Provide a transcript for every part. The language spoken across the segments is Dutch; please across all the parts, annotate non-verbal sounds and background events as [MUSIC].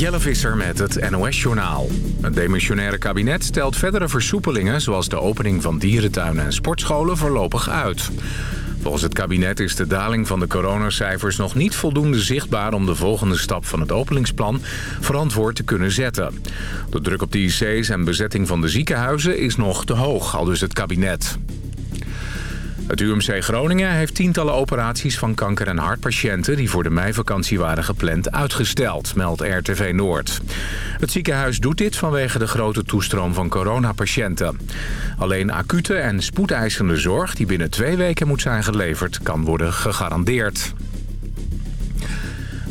Jelle Visser met het NOS-journaal. Het demissionaire kabinet stelt verdere versoepelingen... zoals de opening van dierentuinen en sportscholen voorlopig uit. Volgens het kabinet is de daling van de coronacijfers nog niet voldoende zichtbaar... om de volgende stap van het openingsplan verantwoord te kunnen zetten. De druk op de IC's en bezetting van de ziekenhuizen is nog te hoog, al dus het kabinet. Het UMC Groningen heeft tientallen operaties van kanker- en hartpatiënten... die voor de meivakantie waren gepland uitgesteld, meldt RTV Noord. Het ziekenhuis doet dit vanwege de grote toestroom van coronapatiënten. Alleen acute en spoedeisende zorg die binnen twee weken moet zijn geleverd... kan worden gegarandeerd.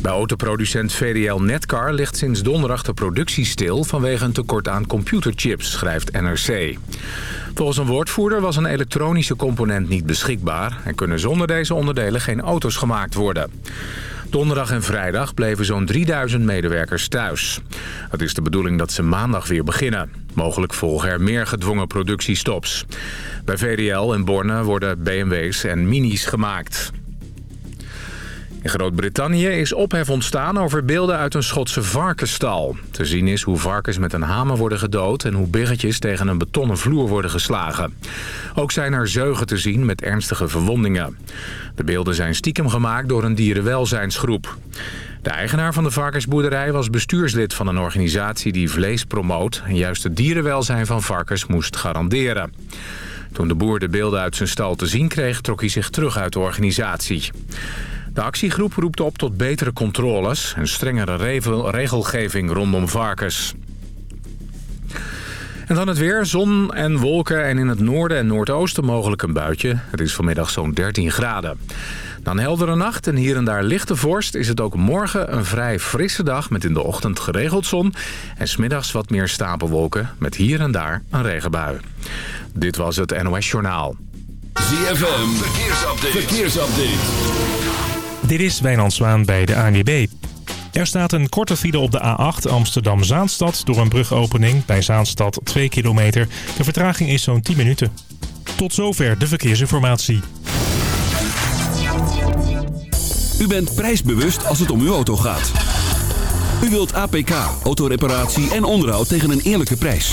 Bij autoproducent VDL Netcar ligt sinds donderdag de productie stil... vanwege een tekort aan computerchips, schrijft NRC. Volgens een woordvoerder was een elektronische component niet beschikbaar... en kunnen zonder deze onderdelen geen auto's gemaakt worden. Donderdag en vrijdag bleven zo'n 3000 medewerkers thuis. Het is de bedoeling dat ze maandag weer beginnen. Mogelijk volgen er meer gedwongen productiestops. Bij VDL en Borne worden BMW's en Minis gemaakt. In Groot-Brittannië is ophef ontstaan over beelden uit een Schotse varkenstal. Te zien is hoe varkens met een hamer worden gedood... en hoe biggetjes tegen een betonnen vloer worden geslagen. Ook zijn er zeugen te zien met ernstige verwondingen. De beelden zijn stiekem gemaakt door een dierenwelzijnsgroep. De eigenaar van de varkensboerderij was bestuurslid van een organisatie die vlees promoot... en juist het dierenwelzijn van varkens moest garanderen. Toen de boer de beelden uit zijn stal te zien kreeg, trok hij zich terug uit de organisatie. De actiegroep roept op tot betere controles en strengere regelgeving rondom varkens. En dan het weer. Zon en wolken en in het noorden en noordoosten mogelijk een buitje. Het is vanmiddag zo'n 13 graden. Dan heldere nacht en hier en daar lichte vorst is het ook morgen een vrij frisse dag met in de ochtend geregeld zon. En smiddags wat meer stapelwolken met hier en daar een regenbui. Dit was het NOS Journaal. ZFM, verkeersupdate. verkeersupdate. Dit is Wijnand Zwaan bij de ANWB. Er staat een korte file op de A8 Amsterdam-Zaanstad door een brugopening bij Zaanstad 2 kilometer. De vertraging is zo'n 10 minuten. Tot zover de verkeersinformatie. U bent prijsbewust als het om uw auto gaat. U wilt APK, autoreparatie en onderhoud tegen een eerlijke prijs.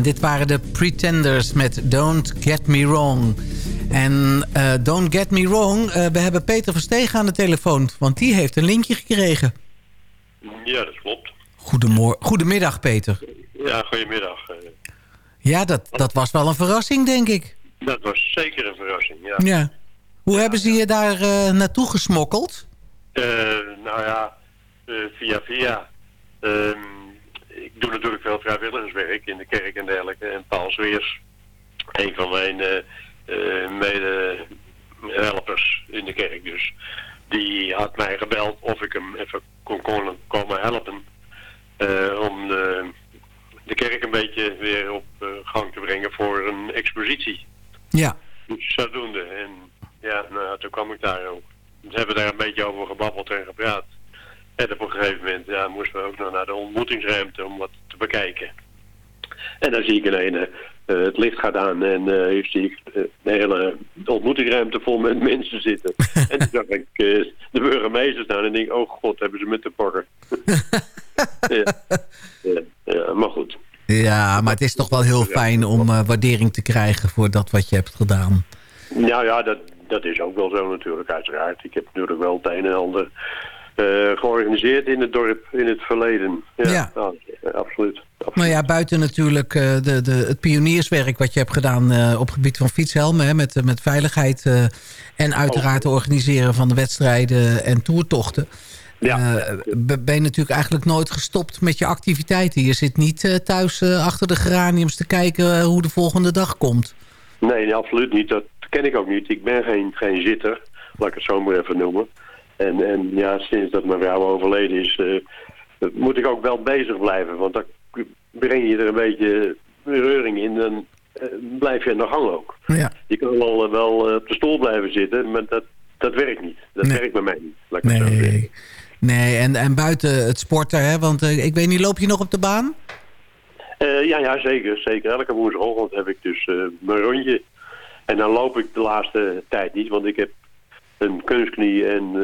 en dit waren de Pretenders met Don't Get Me Wrong. En uh, Don't Get Me Wrong, uh, we hebben Peter Verstegen aan de telefoon. Want die heeft een linkje gekregen. Ja, dat klopt. Goedemorgen. Goedemiddag, Peter. Ja, goedemiddag. Ja, dat, dat was wel een verrassing, denk ik. Dat was zeker een verrassing, ja. ja. Hoe hebben ze je daar uh, naartoe gesmokkeld? nou ja, via via. Ehm, doe natuurlijk veel vrijwilligerswerk in de kerk en dergelijke. En Paul Zweers, een van mijn uh, medehelpers in de kerk dus, die had mij gebeld of ik hem even kon, komen helpen. Uh, om de, de, kerk een beetje weer op gang te brengen voor een expositie. Ja. Dus zodoende. En ja, nou, toen kwam ik daar ook. We hebben daar een beetje over gebabbeld en gepraat. En op een gegeven moment ja, moesten we ook nog naar de ontmoetingsruimte om wat te bekijken. En dan zie ik ineens uh, het licht gaat aan en uh, zie ik uh, de hele ontmoetingsruimte vol met [LAUGHS] mensen zitten. en toen zag ik de burgemeester staan en denk oh god, hebben ze met te pakken. [LAUGHS] ja. Ja, ja, maar goed. Ja, maar het is toch wel heel fijn om waardering te krijgen voor dat wat je hebt gedaan. Nou ja, dat, dat is ook wel zo natuurlijk, uiteraard. Ik heb natuurlijk wel het een en ander uh, georganiseerd in het dorp in het verleden. Ja, ja. Nou, absoluut, absoluut. Maar ja, buiten natuurlijk uh, de, de, het pionierswerk wat je hebt gedaan uh, op het gebied van fietshelmen... Hè, met, met veiligheid en uiteraard het organiseren van de wedstrijden en toertochten... Ja. ben je natuurlijk eigenlijk nooit gestopt met je activiteiten. Je zit niet thuis achter de geraniums te kijken hoe de volgende dag komt. Nee, nee, absoluut niet. Dat ken ik ook niet. Ik ben geen, geen zitter, laat ik het zo maar even noemen. En, en ja, sinds dat mijn vrouw overleden is, uh, moet ik ook wel bezig blijven. Want dan breng je er een beetje reuring in en uh, blijf je aan de gang ook. Ja. Je kan wel, uh, wel op de stoel blijven zitten, maar dat, dat werkt niet. Dat nee. werkt bij mij niet. Laat ik nee, nee en, en buiten het sporten, hè? want ik weet niet, loop je nog op de baan? ja, ja, zeker. zeker. Elke woensdagochtend heb ik dus mijn rondje. En dan loop ik de laatste tijd niet, want ik heb een kunstknie en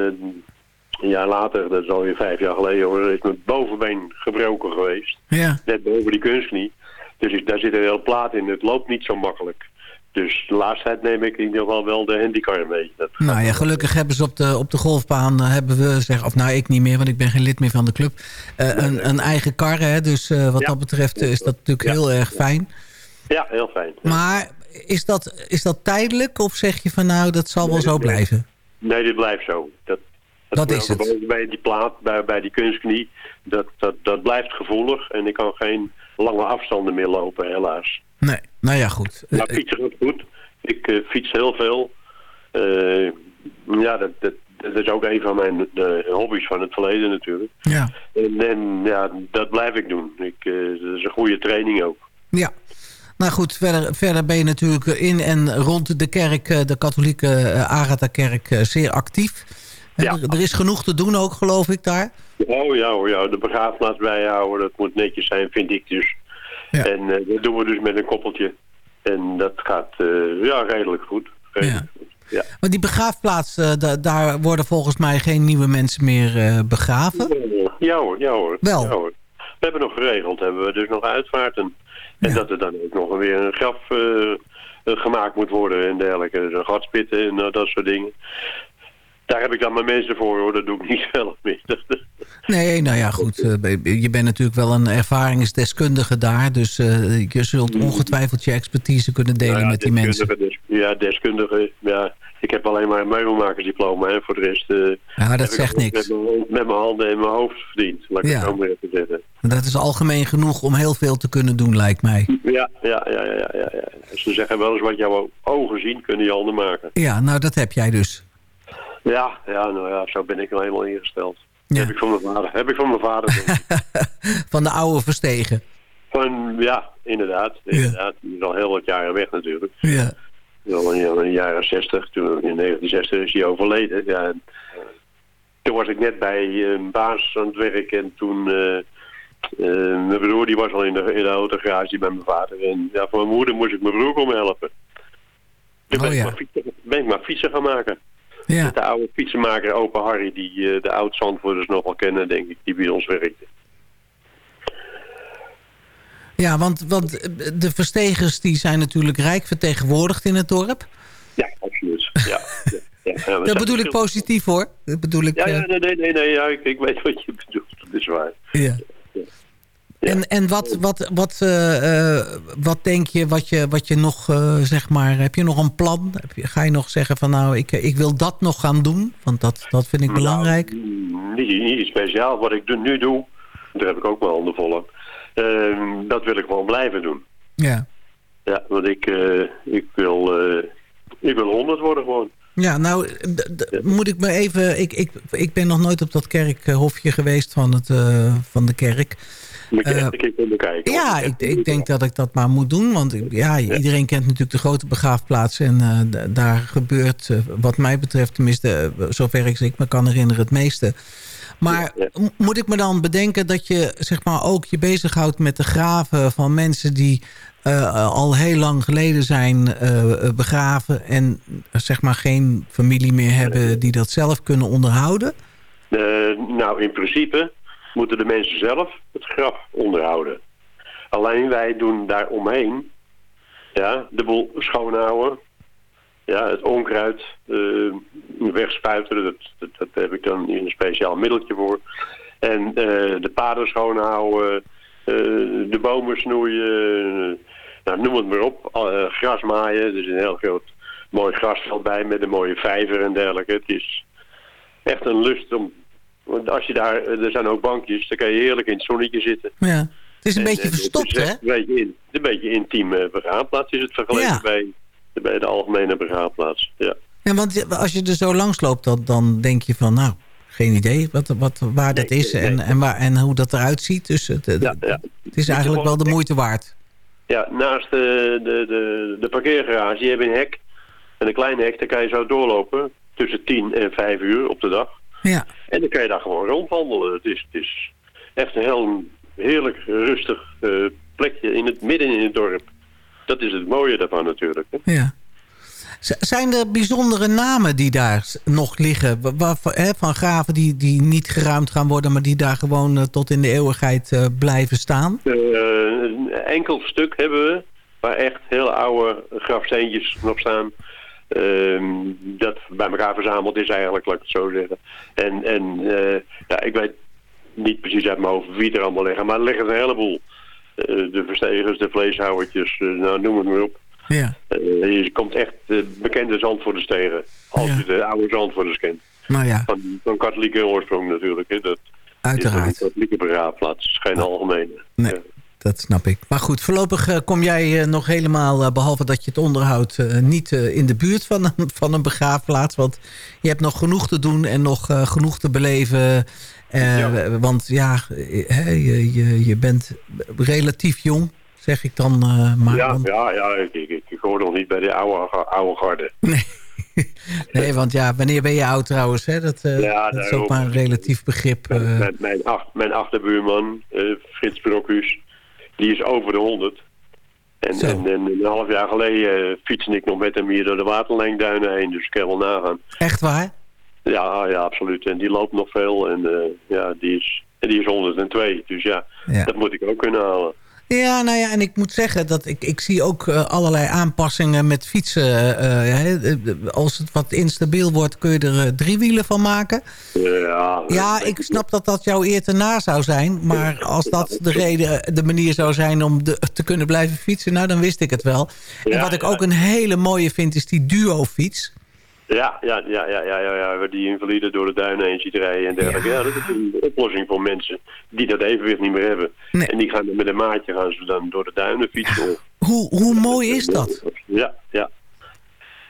een jaar later, dat is alweer vijf jaar geleden hoor, is mijn bovenbeen gebroken geweest. Ja. Net boven die kunstknie. Dus daar zit een heel plaat in. Het loopt niet zo makkelijk. Dus de laatste tijd neem ik in ieder geval wel de handicap mee. Dat nou ja, gelukkig hebben ze op de, op de golfbaan, uh, hebben we, zeg, of nou ik niet meer, want ik ben geen lid meer van de club, uh, nee, een, een, eigen kar. Hè, dus uh, wat ja. dat betreft is dat natuurlijk ja. heel erg fijn. Ja, heel fijn. Maar is dat, is dat tijdelijk of zeg je van nou, dat zal wel zo blijven? Nee, dit blijft zo. Dat, dat, dat is het. Bij die plaat, bij, bij die kunstknie, dat, dat, dat blijft gevoelig. En ik kan geen lange afstanden meer lopen, helaas. Nee, nou ja, goed. Maar fietsen gaat goed. Ik uh, fiets heel veel. Uh, ja, dat, dat, dat is ook een van mijn de hobby's van het verleden natuurlijk. Ja. En, en ja, dat blijf ik doen. Ik, uh, dat is een goede training ook. Ja. Nou goed, verder, verder ben je natuurlijk in en rond de kerk, de katholieke Agatha-kerk, zeer actief. Ja. Er, is genoeg te doen ook, geloof ik, daar. Oh ja, oh ja, de begraafplaats bijhouden, dat moet netjes zijn, vind ik dus. Ja. En uh, dat doen we dus met een koppeltje. En dat gaat uh, ja, redelijk goed. Redelijk ja. goed. Ja. Maar die begraafplaats, uh, da daar worden volgens mij geen nieuwe mensen meer begraven? Ja hoor, ja hoor. Wel? Ja, hoor. We hebben nog geregeld, hebben we dus nog uitvaarten. En Ja. dat er dan ook nog weer een graf gemaakt moet worden en dergelijke. Dus een gatspitten en dat soort dingen. Daar heb ik dan mijn mensen voor, hoor. Dat doe ik niet [LAUGHS] zelf meer. [LAUGHS] Nee, nou ja, goed. Je bent natuurlijk wel een ervaringsdeskundige daar. Dus je zult ongetwijfeld je expertise kunnen delen nou ja, met die mensen. Des, ja, deskundige. Ja, ik heb alleen maar een meubelmakersdiploma. En voor de rest uh, ja, dat heb zegt ik niks. Met mijn, handen en mijn hoofd verdiend. Laat ik Ja. het zo maar even zeggen. Dat is algemeen genoeg om heel veel te kunnen doen, lijkt mij. Ja, ja, ja, ja, ja, ja. Ze zeggen wel eens wat jouw ogen zien, kunnen je handen maken. Ja, nou dat heb jij dus. Ja, ja, nou ja, zo ben ik nou helemaal ingesteld. Ja. Heb ik van mijn vader. Heb ik van mijn vader. [LAUGHS] Van de oude verstegen. van, ja, inderdaad. inderdaad. Die is al heel wat jaren weg natuurlijk. Ja. Al in de jaren 60, toen in 1960 is hij overleden. Ja, en, eh, toen was ik net bij een baas aan het werk en toen... eh, eh, mijn broer die was al in de, in de autogarage bij mijn vader. En ja, voor mijn moeder moest ik mijn broer komen helpen. Toen Oh, ben, ik ja. maar fietsen, ben ik maar fietsen gaan maken. Ja. Met de oude fietsenmaker Open Harry, die de oud-Zandvoerders nog wel kennen, denk ik, die bij ons werkte. Ja, want, want de verstegers die zijn natuurlijk rijk vertegenwoordigd in het dorp. Ja, absoluut. Ja, ja, dat bedoel ik positief hoor. Dat bedoel ik, ja, ja, nee, nee, nee, nee ja, ik, ik weet wat je bedoelt. Dat is waar. Ja. En, en wat, wat, wat, uh, wat denk je, wat je, wat je nog, uh, zeg maar, heb je nog een plan? Heb je, ga je nog zeggen van nou, ik, ik wil dat nog gaan doen? Want dat, dat vind ik nou, belangrijk. niet, niet speciaal. Wat ik nu doe, daar heb ik ook wel de volle. Ehm, dat wil ik gewoon blijven doen. Ja. Ja, want ik, ik, wil, ik wil 100 worden gewoon. Ja, nou, moet ik me even... Ik, ik, ik ben nog nooit op dat kerkhofje geweest van, het, van de kerk. Moet je uh, even kijken. Ja, ik, ik, denk dat ik dat maar moet doen. Want ja, iedereen kent natuurlijk de grote begraafplaats. En uh, daar gebeurt, wat mij betreft, tenminste, zover ik me kan herinneren, het meeste. Maar moet ik me dan bedenken dat je zeg maar, ook je bezighoudt met de graven van mensen die al heel lang geleden zijn begraven en zeg maar geen familie meer hebben die dat zelf kunnen onderhouden? nou, in principe moeten de mensen zelf het graf onderhouden. Alleen wij doen daar omheen ja, de boel schoonhouden. Ja, het onkruid uh, wegspuiten, dat, dat, dat, heb ik dan een speciaal middeltje voor. En uh, de paden schoonhouden, uh, de bomen snoeien, nou, noem het maar op. gras maaien, er is een heel groot mooi grasveld bij met een mooie vijver en dergelijke. Het is echt een lust om want als je daar, eh, er zijn ook bankjes, dan kan je heerlijk in het zonnetje zitten. Ja. Het is een beetje verstopt, hè? Een beetje, in, een beetje intieme begraafplaats is het vergeleken bij, bij de algemene begraafplaats. Ja. ja, want als je er zo langs loopt, dan, dan denk je van, nou, geen idee wat, wat, waar dat is en, en, waar, en hoe dat eruit ziet. Dus het, ja, ja. het is eigenlijk wel de moeite waard. Ja, naast de, de, de, de parkeergarage, je hebt een hek. En een klein hek, daar kan je zo doorlopen tussen 10 en 5 uur op de dag. Ja. En dan kan je daar gewoon rondwandelen. Het is, het is echt een heel heerlijk rustig uh, plekje in het midden in het dorp. Dat is het mooie daarvan natuurlijk. Hè? Ja. Zijn er bijzondere namen die daar nog liggen? van graven die, die niet geruimd gaan worden... maar die daar gewoon uh, tot in de eeuwigheid uh, blijven staan? een enkel stuk hebben we... waar echt heel oude grafsteentjes nog staan... Ehm, dat bij elkaar verzameld is eigenlijk, laat ik het zo zeggen. En, en uh, ja, ik weet niet precies uit mijn hoofd wie er allemaal liggen, maar er liggen een heleboel. Uh, de verstegers, de vleeshouwertjes, uh, nou noem het maar op. Ja. je komt echt bekende Zandvoerders tegen, als je de oude Zandvoerders kent. Nou ja. Van, van katholieke oorsprong natuurlijk. Hè. Dat Uiteraard. Is een katholieke begraafplaats, geen algemene. Nee. Ja dat snap ik. Maar goed, voorlopig kom jij nog helemaal, behalve dat je het onderhoudt... niet in de buurt van een, van een begraafplaats. Want je hebt nog genoeg te doen en nog genoeg te beleven. Ja. Want ja, je, je, je bent relatief jong, zeg ik dan maar. Ja, ja, ja ik, ik, ik, hoor nog niet bij de oude, oude garde. [LAUGHS] Nee. nee, want ja, wanneer ben je oud trouwens? Hè? Dat, ja, dat is ook maar een relatief begrip. Mijn, mijn, ach, mijn achterbuurman, Frits Brokus die is over de 100. En, en, een half jaar geleden fietste ik nog met hem hier door de waterlijnduinen heen. Dus ik kan wel nagaan. Echt waar? Ja, ja, absoluut. En die loopt nog veel. En uh, ja, die is, en die is 102. Dus ja, ja, dat moet ik ook kunnen halen. Ja, nou ja, en ik moet zeggen dat ik, ik zie ook uh, allerlei aanpassingen met fietsen. Uh, als het wat instabiel wordt, kun je er drie wielen van maken. Ja, ja ik snap dat dat jouw eer te na zou zijn. Maar als dat de reden, de manier zou zijn om de, te kunnen blijven fietsen, nou dan wist ik het wel. En wat ik ook een hele mooie vind, is die duo-fiets. Ja, ja, ja, ja, ja, ja, ja, die invalide door de duinen heen ziet rijden en dergelijke. Ja. dat is een oplossing voor mensen die dat evenwicht niet meer hebben. En die gaan met een maatje gaan ze dan door de duinen fietsen. Hoe, hoe mooi is dat? Ja, ja.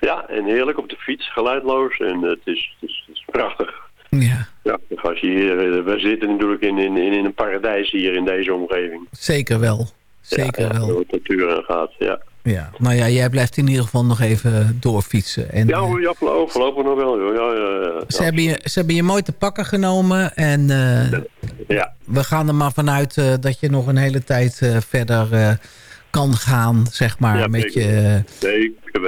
Ja, en heerlijk op de fiets, geluidloos. En het is, het is, het is prachtig. Ja. Prachtig als je hier... Eh, we zitten natuurlijk in, in, in een paradijs hier in deze omgeving. Zeker wel. Zeker ja, wel. Door de natuur aan gaat, ja. Ja, nou ja, jij blijft in ieder geval nog even doorfietsen. En, ja, ja voorlopig nog wel. Ja, ja, ja, ze, hebben je, ze hebben je mooi te pakken genomen. En uh, ja. we gaan er maar vanuit uh, dat je nog een hele tijd uh, verder kan gaan, zeg maar. met je.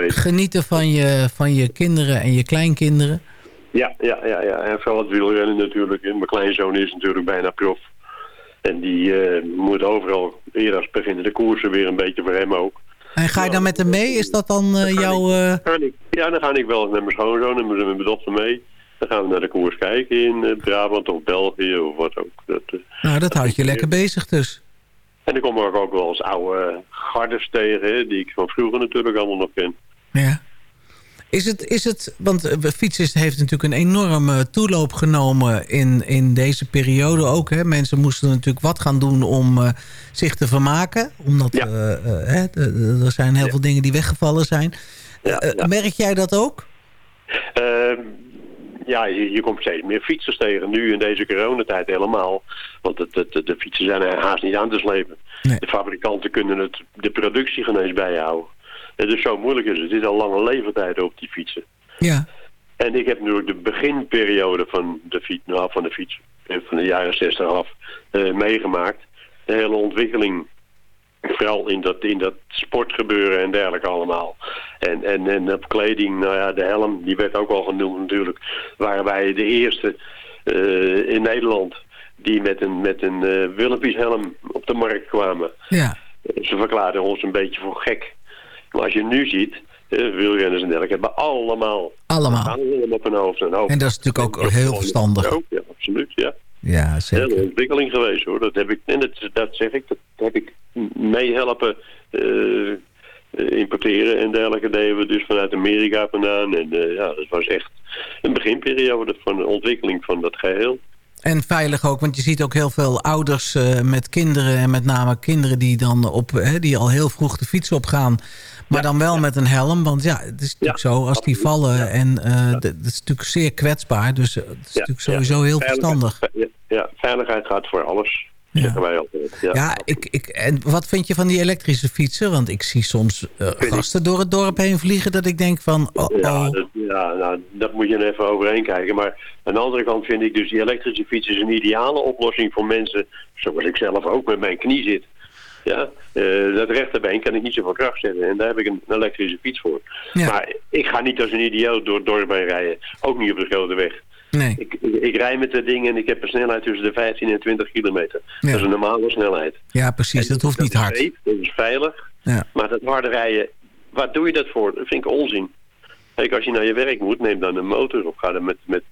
Genieten van je, van je kinderen en je kleinkinderen. Ja, ja, ja, ja. En vooral het wielrennen natuurlijk. Mijn kleinzoon is natuurlijk bijna prof. En die moet overal eerder als beginnen de koersen weer een beetje voor hem ook. En ga je dan met hem mee? Is dat dan uh, jouw... Uh... ja, dan ga ik wel eens met mijn schoonzoon en met mijn dochter mee. Dan gaan we naar de koers kijken in Brabant of België of wat ook. Dat, nou, dat houdt je lekker bezig dus. En dan kom ik ook wel eens oude gardes tegen, die ik van vroeger natuurlijk allemaal nog ken. Ja. Is het, is het, want uh, fietsen heeft natuurlijk een enorme toeloop genomen in, in deze periode ook. Hè? Mensen moesten natuurlijk wat gaan doen om uh, zich te vermaken. Omdat ja. uh, hè, er zijn heel ja. veel dingen die weggevallen zijn. Ja, merk jij dat ook? Ehm, ja, je, je, komt steeds meer fietsers tegen. Nu in deze coronatijd helemaal. Want het, het, de fietsen zijn haast niet aan te slepen. Nee. De fabrikanten kunnen het, de productie geen eens bijhouden. Dus zo moeilijk is het. Het is al lange levertijd op die fietsen. Ja. En ik heb nu de beginperiode van de fiets, nou, van de fiets, van de jaren 60 af, uh, meegemaakt. De hele ontwikkeling, vooral in dat, in dat sportgebeuren en dergelijke allemaal. En, en, en op kleding, nou ja, de helm, die werd ook al genoemd natuurlijk. Waren wij de eerste uh, in Nederland die met een, met een uh, Willempies op de markt kwamen. Ja. Ze verklaarden ons een beetje voor gek. Maar als je nu ziet, uh, wielrenners en dergelijke hebben allemaal, allemaal. op hun hoofd. En, hoofd. en dat is natuurlijk ook heel verstandig. Ook, ja, absoluut, ja. Ja, zeker. Een ontwikkeling geweest hoor. Dat heb ik, en dat, dat zeg ik, dat heb ik meehelpen uh, importeren en dergelijke deden we dus vanuit Amerika vandaan. En uh, ja, dat was echt een beginperiode van de ontwikkeling van dat geheel. En veilig ook, want je ziet ook heel veel ouders uh, met kinderen... en met name kinderen die, dan op, hè, die al heel vroeg de fiets opgaan... maar ja, dan wel ja. met een helm. Want ja, het is natuurlijk ja, zo, als die vallen... en uh, dat is natuurlijk zeer kwetsbaar. Dus het is natuurlijk sowieso heel verstandig. Ja, veiligheid gaat voor alles. Zeggen wij altijd. Ja, ja ik, ik, en wat vind je van die elektrische fietsen? Want ik zie soms uh, gasten door het dorp heen vliegen... dat ik denk van, oh, oh. Ja, dat, ja nou, dat moet je er even overheen kijken. Maar aan de andere kant vind ik dus die elektrische fiets... is een ideale oplossing voor mensen... zoals ik zelf ook met mijn knie zit. Ja, uh, dat rechterbeen kan ik niet zoveel kracht zetten. En daar heb ik een elektrische fiets voor. Ja. Maar ik ga niet als een idioot door het dorp heen rijden. Ook niet op de grote weg. Nee. Ik, ik, ik rij met dat ding en ik heb een snelheid tussen de 15 en 20 kilometer. Ja. Dat is een normale snelheid. Ja, precies. En dat hoeft niet dat hard. Weet, dat is veilig. Ja. Maar dat harde rijden, waar doe je dat voor? Dat vind ik onzin. Kijk, als je naar je werk moet, neem dan een motor of ga er met, met,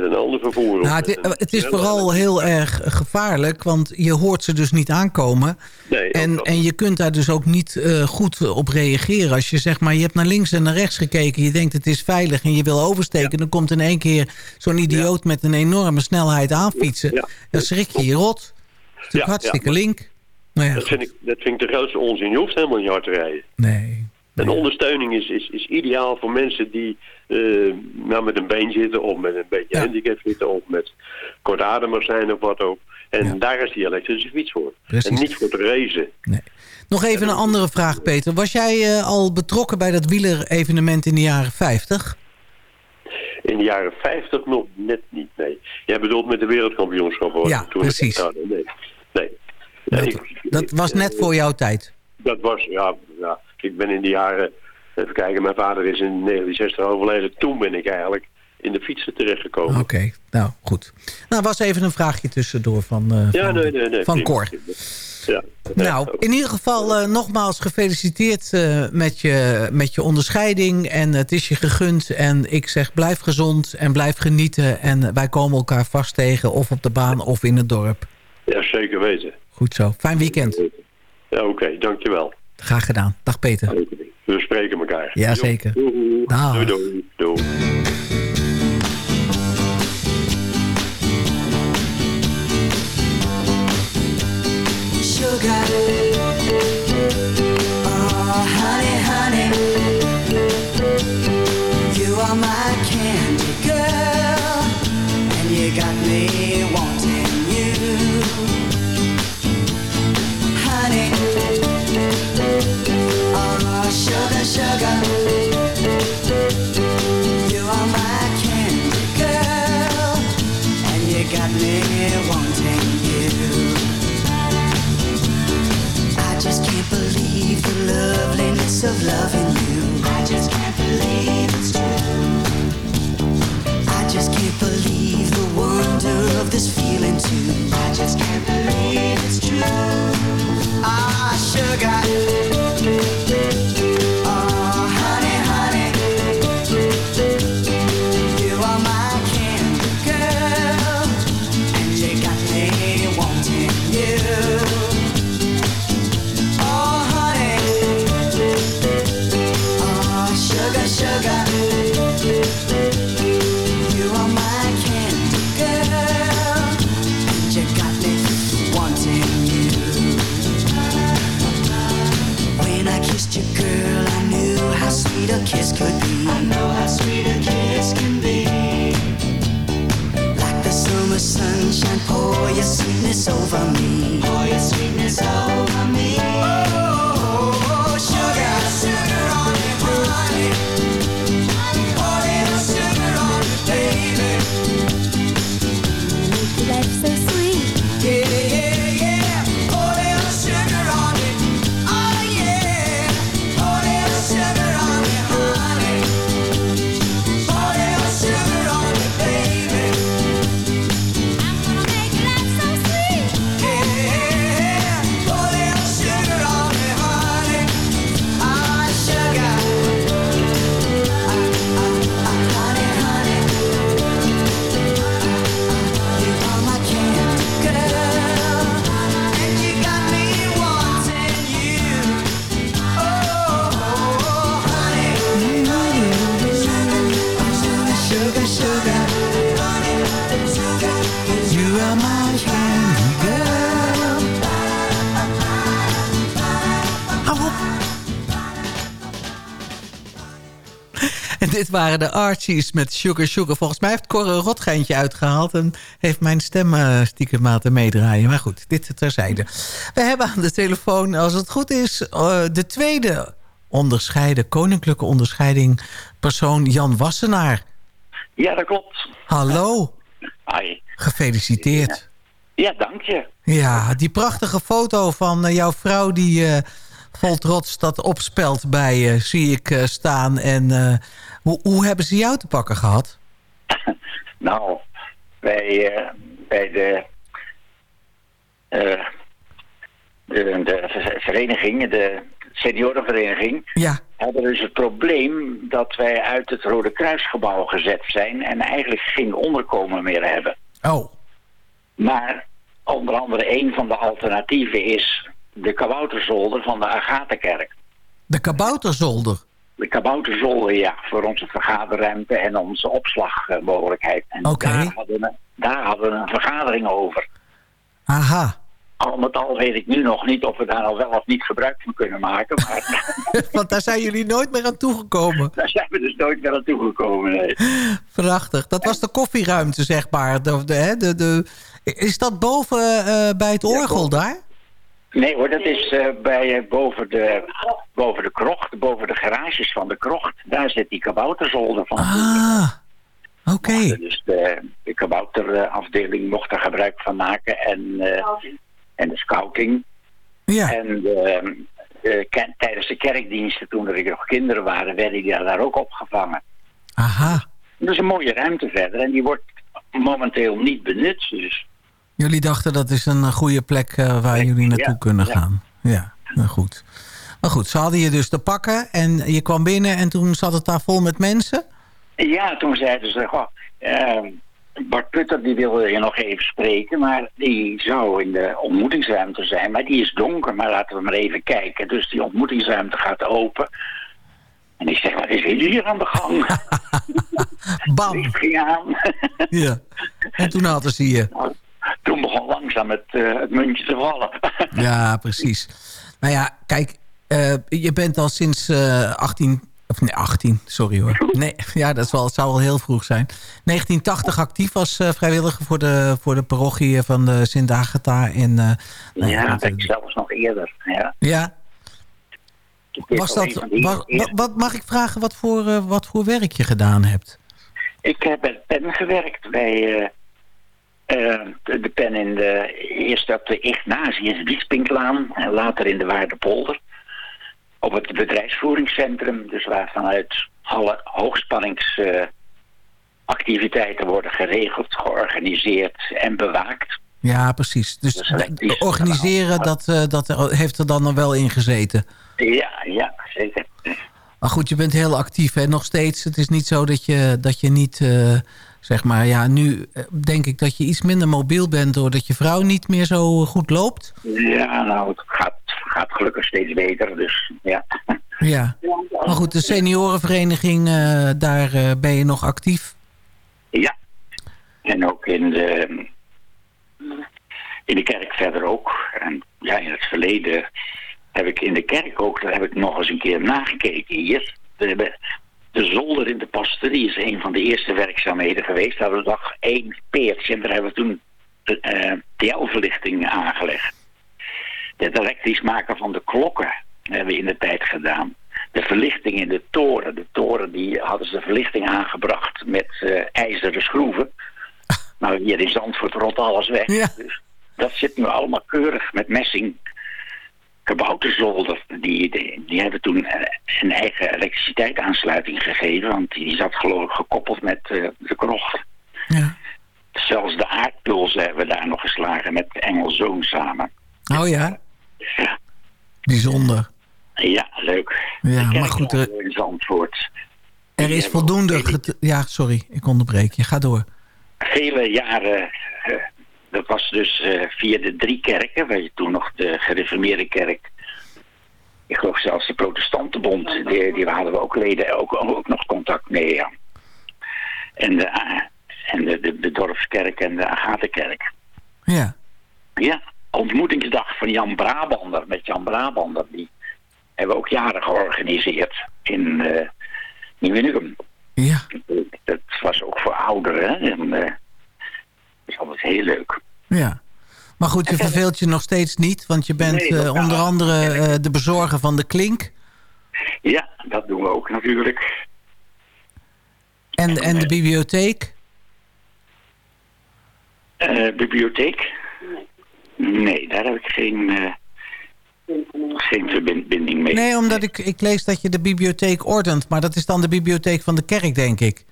met een ander vervoer. Nou, het, het is vooral heel erg gevaarlijk, want je hoort ze dus niet aankomen. Nee, en, en je kunt daar dus ook niet uh, goed op reageren. Als je zeg maar, je hebt naar links en naar rechts gekeken, je denkt het is veilig en je wil oversteken. Ja. Dan komt in één keer zo'n idioot ja. met een enorme snelheid aanfietsen. Ja. Dan schrik je je rot. Dat is hartstikke link. Nou dat, vind ik, dat vind ik de grootste onzin. Je hoeft helemaal niet hard te rijden. Nee. En ondersteuning is, is, is ideaal voor mensen die uh, nou met een been zitten of met een beetje handicap zitten of met kortademig zijn of wat ook. En daar is die elektrische fiets voor. Precies. En niet voor te racen. Nee. Nog even een andere vraag, Peter. Was jij uh, al betrokken bij dat wielerevenement in de jaren 50? In de jaren 50 nog net niet, nee. Jij bedoelt met de wereldkampioenschap? Hoor. Ja, Toen precies. Ik, nee, nee. Dat, nee, dat was net voor jouw tijd? Dat was, ja, ja. Ik ben in de jaren, even kijken, mijn vader is in 1960 overleden. Toen ben ik eigenlijk in de fietsen terechtgekomen. Oké, okay, nou goed. Nou, was even een vraagje tussendoor van, uh, ja, van, nee, nee, nee, van Cor. Ja. Nou, in ieder geval uh, nogmaals gefeliciteerd uh, met, je, met je onderscheiding. En het is je gegund. En ik zeg blijf gezond en blijf genieten. En wij komen elkaar vast tegen of op de baan of in het dorp. Ja, zeker weten. Goed zo. Fijn weekend. Ja, oké. Okay, dankjewel. Graag gedaan. Dag Peter. We spreken elkaar. Jazeker. Doei, doei. doei. Sugar. forgotten waren de Archies met Sugar Sugar. Volgens mij heeft Cor een rotgeintje uitgehaald... en heeft mijn stem uh, stiekem laten meedraaien. Maar goed, dit terzijde. We hebben aan de telefoon, als het goed is... eh, de tweede onderscheiden, koninklijke onderscheiding... persoon Jan Wassenaar. Ja, dat klopt. Hallo, Hi. gefeliciteerd. Ja, dank je. Ja, die prachtige foto van eh, jouw vrouw die eh, vol trots dat opspelt bij je, zie ik staan. En hoe, hoe hebben ze jou te pakken gehad? [LAUGHS] Nou, bij, eh, bij de, eh, de, de ver- vereniging, de seniorenvereniging, Ja, hadden we dus het probleem dat wij uit het Rode Kruisgebouw gezet zijn en eigenlijk geen onderkomen meer hebben. oh, Maar onder andere een van de alternatieven is de kabouterzolder van de Agatenkerk. de kabouterzolder. De kabouterzolder, ja, voor onze vergaderruimte en onze opslagmogelijkheid. En daar, hadden we, daar hadden we een vergadering over. Aha, Al met al weet ik nu nog niet of we daar al wel of niet gebruik van kunnen maken. Maar [LAUGHS] want daar zijn jullie nooit meer aan toegekomen. daar zijn we dus nooit meer aan toegekomen. Nee. Prachtig. Dat was de koffieruimte, zeg maar. De, de, de, de, is dat boven eh, bij het orgel boven. daar? Nee hoor, dat is eh, bij, eh, boven, de, boven de krocht, boven de garages van de krocht. Daar zit die kabouterzolder van. Ah, oké. Dus de, de kabouterafdeling mocht er gebruik van maken. En, eh, en de scouting. Ja, En de, de ke- tijdens de kerkdiensten, toen er nog kinderen waren, werden die daar ook opgevangen. aha. Dat is een mooie ruimte verder en die wordt momenteel niet benut. Dus Jullie dachten dat is een eh, goede plek eh, waar jullie naartoe Ja, kunnen ja. gaan. Ja, nou goed. Maar goed, ze hadden je dus te pakken en je kwam binnen en toen zat het daar vol met mensen. ja, toen zeiden ze, goh, eh, Bart Putter die wilde je nog even spreken, maar die zou in de ontmoetingsruimte zijn. Maar die is donker, maar laten we maar even kijken. Dus die ontmoetingsruimte gaat open. En ik zeg, wat is er hier aan de gang? [LAUGHS] Bam! [LAUGHS] Licht ging aan. Ja. En toen hadden ze je. Toen begon langzaam het, eh, het muntje te vallen. [LAUGHS] Ja, precies. Nou ja, kijk, eh, je bent al sinds eh 18... Of nee, 18, sorry hoor. Nee, [LAUGHS] ja, dat is wel, het zou wel heel vroeg zijn. 1980 actief als eh, vrijwilliger voor de, voor de parochie van de Sint Agatha. En, eh, nou ja, dat eh, ik zelfs nog eerder. Ja. ja, was dat, wa- wa- wat, mag ik vragen wat voor, eh, wat voor werk je gedaan hebt? Ik heb bij pen gewerkt bij eh, de, pen in de eerst op de Ignatius Wiespinklaan en later in de Waardepolder. Op het bedrijfsvoeringscentrum, dus waar vanuit alle hoogspannings activiteiten worden geregeld, georganiseerd en bewaakt. Ja, precies. Dus Dus organiseren, dat, eh, dat heeft er dan nog wel in gezeten. Ja, ja, zeker. Maar goed, je bent heel actief en nog steeds. Het is niet zo dat je, dat je niet, eh, zeg maar... Ja, nu eh, denk ik dat je iets minder mobiel bent... doordat je vrouw niet meer zo goed loopt. Ja, nou, het gaat, gaat gelukkig steeds beter, dus ja. [LAUGHS] Ja. Maar goed, de seniorenvereniging, eh, daar eh, ben je nog actief. Ja. En ook in de, in de kerk verder ook. En ja, in het verleden heb ik in de kerk ook, daar heb ik nog eens een keer nagekeken hier. Hebben de zolder in de pastorie is een van de eerste werkzaamheden geweest. Daar hadden we nog één peertje en daar hebben we toen de eh, TL-verlichting aangelegd. Het elektrisch maken van de klokken hebben we in de tijd gedaan. De verlichting in de toren. De toren die hadden ze de verlichting aangebracht met eh, ijzeren schroeven. [LAUGHS] Nou, hier in Zandvoort rot alles weg. Ja. Dus dat zit nu allemaal keurig met messing. Kabouterzolder, die, die, die hebben toen eh, een eigen elektriciteitsaansluiting gegeven. Want die zat geloof ik gekoppeld met eh, de krocht. Ja. Zelfs de aardpulsen hebben we daar nog geslagen met Engel Zoon samen. Oh ja, Ja, bijzonder. ja leuk. Ja, maar goed, eh, kerkradio in Zandvoort. Er is voldoende... Ja, sorry, ik onderbreek je. Ga door. Vele jaren, eh, dat was dus eh, via de drie kerken, waar je toen nog de gereformeerde kerk, ik geloof zelfs de protestantenbond, die, die hadden we ook leden, ook, ook nog contact mee, ja. En de, eh, en de, de, de dorpskerk en de Agatenkerk. Ja, Ja, ontmoetingsdag van Jan Brabander, met Jan Brabander, die hebben we ook jaren georganiseerd in uh, Nieuwenuum. ja. Dat was ook voor ouderen, en eh, is altijd heel leuk. Ja. Maar goed, je verveelt je nog steeds niet, want je bent Nee, eh, onder andere eh, de bezorger van de klink Ja, dat doen we ook natuurlijk. en, en de bibliotheek. Eh, bibliotheek? Nee, daar heb ik geen, geen verbinding mee. Nee, omdat ik, ik lees dat je de bibliotheek ordent, maar dat is dan de bibliotheek van de kerk, denk ik.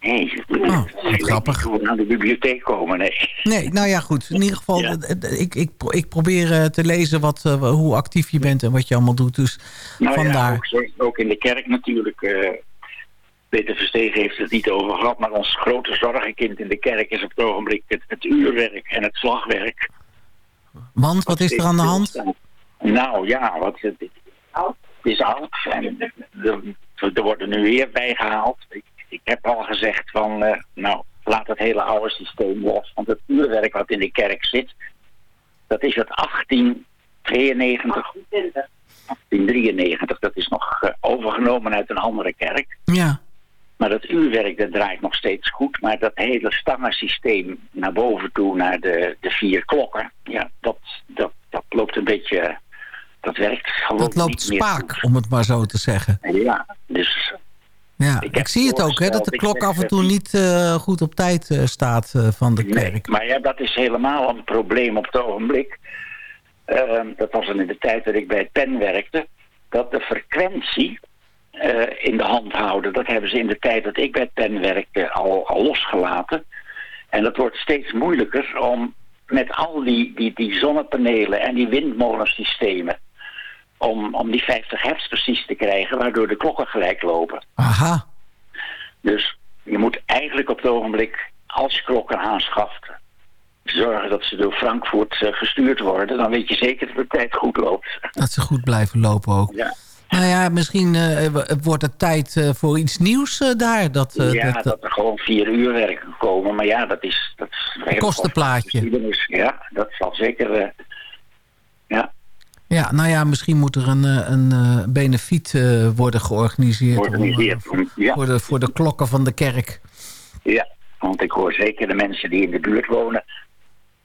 Nee, Oh, ik grappig. we naar de bibliotheek komen, nee. Nee, nou ja, goed. In ieder geval, Ja. eh, eh, ik, ik, ik probeer eh, te lezen wat, hoe actief je bent en wat je allemaal doet. Dus Nou vandaar. ja, ook, ook in de kerk natuurlijk. Peter Verstegen heeft het niet over gehad, maar ons grote zorgenkind in de kerk is op het ogenblik het, het uurwerk en het slagwerk. Want, wat is er aan de hand? Nou ja, wat, het, het is oud en er, er worden nu weer bijgehaald. Ik, heb al gezegd van, eh, nou, laat het hele oude systeem los. Want het uurwerk wat in de kerk zit, dat is uit 1892. 1893, dat is nog eh, overgenomen uit een andere kerk. Ja, Maar dat uurwerk dat draait nog steeds goed. Maar dat hele stangensysteem naar boven toe, naar de, de vier klokken. Ja, dat, dat, dat loopt een beetje... Dat werkt gewoon dat loopt niet meer spaak, goed. om het maar zo te zeggen. Ja, dus Ja, Ik zie het ook, hè, dat de klok af en toe niet eh, goed op tijd eh, staat eh, van de nee. kerk. Maar ja, dat is helemaal een probleem op het ogenblik. Ehm, dat was in de tijd dat ik bij het pen werkte. Dat de frequentie in de hand houden, dat hebben ze in de tijd dat ik bij het pen werkte al, al losgelaten. En dat wordt steeds moeilijker om met al die, die, die zonnepanelen en die windmolensystemen... Om, om die 50 hertz precies te krijgen, waardoor de klokken gelijk lopen. Aha, Dus je moet eigenlijk op het ogenblik, als je klokken aanschaft, zorgen dat ze door Frankfurt eh, gestuurd worden. Dan weet je zeker dat de tijd goed loopt. dat ze goed blijven lopen ook. Ja, Nou ja, misschien eh, wordt het tijd eh, voor iets nieuws daar. Dat, ja dat, dat er gewoon vier uur werken komen. Maar ja, dat is... Dat is Kostenplaatje. Ja, dat zal zeker... ja, Ja, nou ja, misschien moet er een, eh, een eh, benefiet eh, worden georganiseerd. om, georganiseerd. om- Ja, voor, de, voor de klokken van de kerk. ja, want ik hoor zeker de mensen die in de buurt wonen...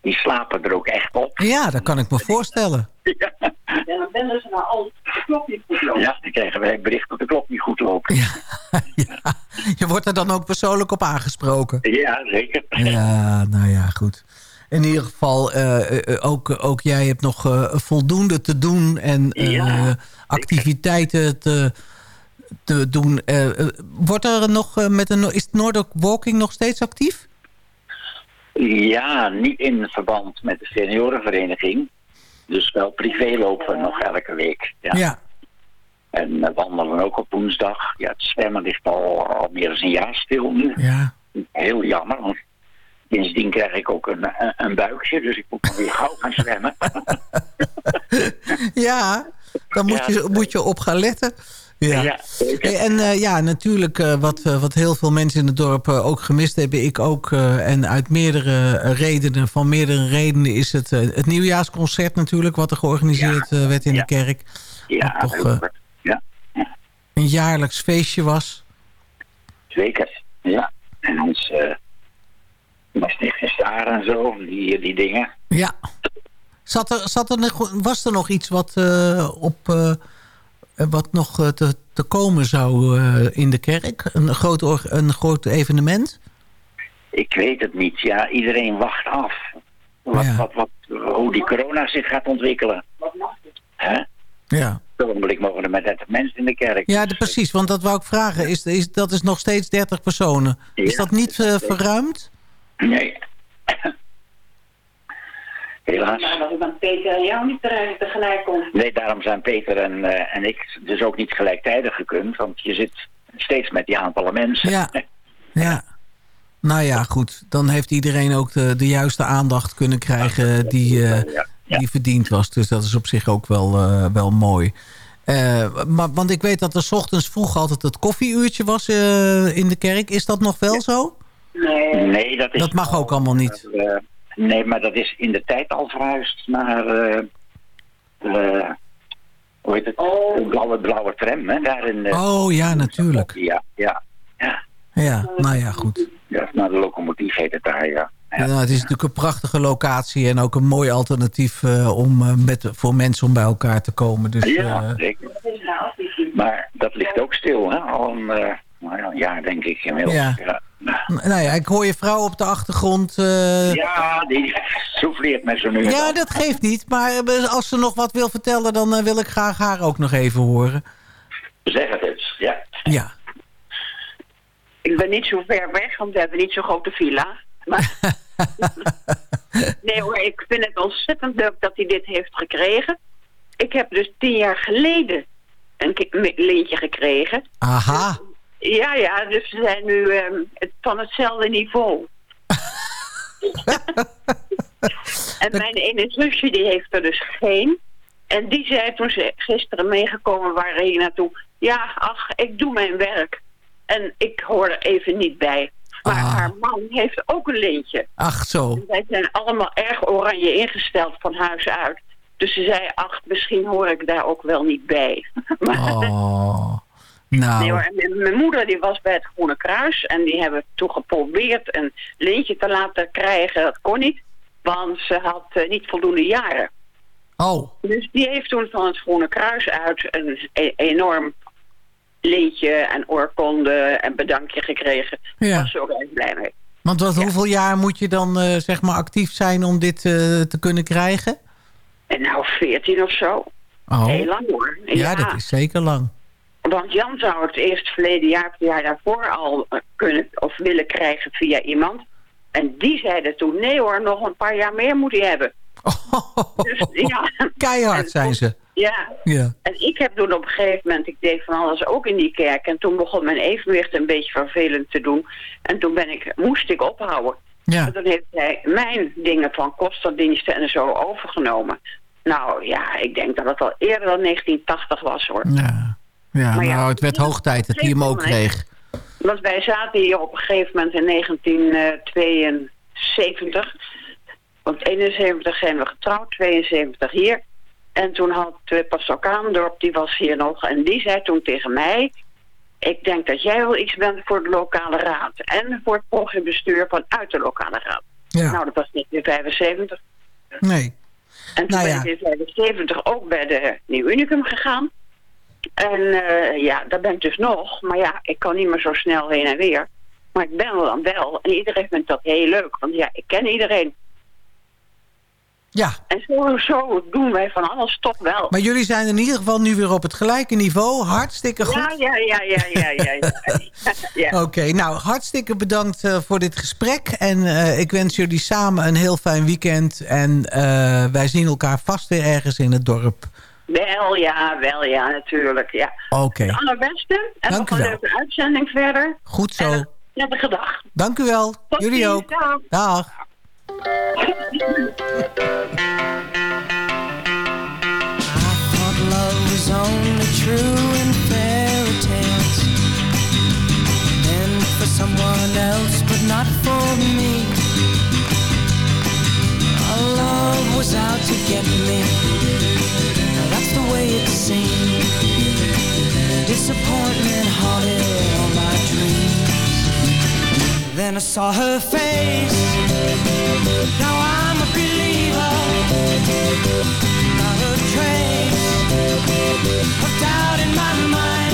Die slapen er ook echt op. Ja, dat kan ik me voorstellen. Ja, En dan bellen ze naar al de klok niet goed loopt. ja dan krijgen wij een bericht dat de klok niet goed loopt. Ja, [LAUGHS] ja. Je wordt er dan ook persoonlijk op aangesproken. Ja, zeker. Ja, nou ja, goed. In ieder geval, eh, eh, ook, ook jij hebt nog eh, voldoende te doen en eh, Ja, activiteiten te, te doen. Eh, eh, wordt er nog eh, met een. Is Nordic Walking nog steeds actief? Ja, niet in verband met de seniorenvereniging. Dus wel privé lopen we nog elke week. Ja. Ja. En eh, wandelen ook op woensdag. Ja, het zwemmen ligt al, al meer dan een jaar stil nu. Ja. Heel jammer, want sindsdien krijg ik ook een, een, buikje. Dus ik moet weer gauw gaan zwemmen. [LAUGHS] ja. Dan moet, je, dat- moet je op gaan letten. Ja. En eh, ja, natuurlijk eh, wat, eh, wat heel veel mensen in het dorp ook gemist hebben. Ik ook. en uit meerdere redenen, van meerdere redenen is het, het nieuwjaarsconcert natuurlijk... wat er georganiseerd werd in Ja. de kerk. Ja, toch, goed. ja, Een jaarlijks feestje was. zeker. Ja. En ons eh Maastricht Star en zo, die, die dingen. Ja. Zat er, zat er was er nog iets wat, eh, op, eh, wat nog eh, te, te komen zou in de kerk? Een groot, een groot evenement? Ik weet het niet. Ja, iedereen wacht af. Wat, Ja. wat, wat, hoe die corona zich gaat ontwikkelen. Hè? Ja. Op mogen er maar 30 mensen in de kerk. Ja, de- precies. Want dat wou ik vragen. Is, is, dat is nog steeds 30 personen. Is dat niet verruimd? Nee. Helaas. Maar dat dan Peter en jou niet te- tegelijk komt. Nee, daarom zijn Peter en, eh, en ik dus ook niet gelijktijdig gekund. Want je zit steeds met die aantallen mensen. Ja. Ja. Nou ja, goed. Dan heeft iedereen ook de, de juiste aandacht kunnen krijgen die, eh, die verdiend was. Dus dat is op zich ook wel, eh, wel mooi. Eh, maar, want ik weet dat er 's ochtends vroeg altijd het koffieuurtje was eh, in de kerk. Is dat nog wel zo? Nee. Nee, dat is... Dat mag ook allemaal niet. Eh, nee, maar dat is in de tijd al verhuisd naar... eh, eh, hoe heet het? Oh. De blauwe, blauwe tram, hè? Daar in... eh, Oh ja, natuurlijk. Ja, ja. Ja, Ja, nou ja, goed. ja naar de locomotief heet het daar, ja. Ja, nou, het is natuurlijk een prachtige locatie en ook een mooi alternatief eh, om, met, voor mensen om bij elkaar te komen. Dus, Ja, eh, zeker. Maar dat ligt ook stil, hè? Al een, eh, nou ja, jaar, denk ik, inmiddels. Ja. Nou ja, ik hoor je vrouw op de achtergrond. eh, ja die souffleert met zo nu ja, dat geeft niet. Maar eh, als ze nog wat wil vertellen, dan eh, wil ik graag haar ook nog even horen. Zeg het eens, ja. Ja. Ik ben niet zo ver weg, want we hebben niet zo'n grote villa. Maar... [LAUGHS] nee hoor, ik vind het ontzettend leuk dat hij dit heeft gekregen. Ik heb dus tien jaar geleden een lintje gekregen. Aha. Ja, ja, dus we zijn nu ehm, het- van hetzelfde niveau. [LAUGHS] en mijn ene zusje die heeft er dus geen. En die zei toen ze gisteren meegekomen waren hier naartoe... Ja, ach, ik doe mijn werk. En ik hoor er even niet bij. Maar Ah. haar man heeft ook een lintje. Ach zo. En wij zijn allemaal erg oranje ingesteld van huis uit. Dus ze zei, ach, misschien hoor ik daar ook wel niet bij. [LAUGHS] maar, Oh. Nee, Nou, hoor, en mijn- moeder die was bij het Groene Kruis en die hebben toen geprobeerd een lintje te laten krijgen. Dat kon niet, want ze had eh, niet voldoende jaren. oh. Dus die heeft toen van het Groene Kruis uit een e- enorm lintje en oorkonde en bedankje gekregen. Daar Ja. was ze ook erg blij mee. Want wat, hoeveel jaar moet je dan eh, zeg maar actief zijn om dit eh, te kunnen krijgen? En nou, 14 of zo. Oh. Heel lang hoor. Ja, dat is zeker lang. Want Jan zou het eerst verleden jaar, of het jaar daarvoor al eh, kunnen of willen krijgen via iemand. En die zeiden toen, nee hoor, nog een paar jaar meer moet hij hebben. [LAUGHS] Dus, ja. Keihard zijn ze. Ja. Ja. En ik heb toen op een gegeven moment, ik deed van alles ook in die kerk. En toen begon mijn evenwicht een beetje vervelend te doen. En toen ben ik, moest ik ophouden. Ja. En toen heeft hij mijn dingen van kostendiensten en zo overgenomen. Nou ja, ik denk dat het al eerder dan 1980 was hoor. Ja. Ja, Maar ja, nou, het werd hoog tijd dat hij hem ook kreeg. Want wij zaten hier op een gegeven moment in 1972. Want 71 zijn we getrouwd, 72 hier. En toen had uh, Pastor Kaandorp, die was hier nog. En die zei toen tegen mij... Ik denk dat jij wel iets bent voor de lokale raad. En voor het programbestuur vanuit de lokale raad. Ja. Nou, dat was niet in 75. Nee. En toen Nou ben ja. ik in 75 ook bij de Nieuw Unicum gegaan. En eh, ja, daar ben ik dus nog. Maar ja, ik kan niet meer zo snel heen en weer. Maar ik ben er dan wel. En iedereen vindt dat heel leuk. Want ja, ik ken iedereen. Ja, En zo, zo doen wij van alles toch wel. maar jullie zijn in ieder geval nu weer op het gelijke niveau. Hartstikke goed. Ja, ja, ja, ja, ja, ja. ja. [LAUGHS] ja. Oké, nou hartstikke bedankt eh, voor dit gesprek. En eh, ik wens jullie samen een heel fijn weekend. En wij zien elkaar vast weer ergens in het dorp. Wel ja, wel ja, natuurlijk. Ja. Oké. Okay. Allerbeste. En Dank nog een leuke uitzending verder. Goed zo. En, hebben. Dank u wel. Tot Jullie ook. Dag. dag. someone else, but not for me. Our love was out to get me. Then I saw her face. Now I'm a believer. Not a trace of doubt in my mind.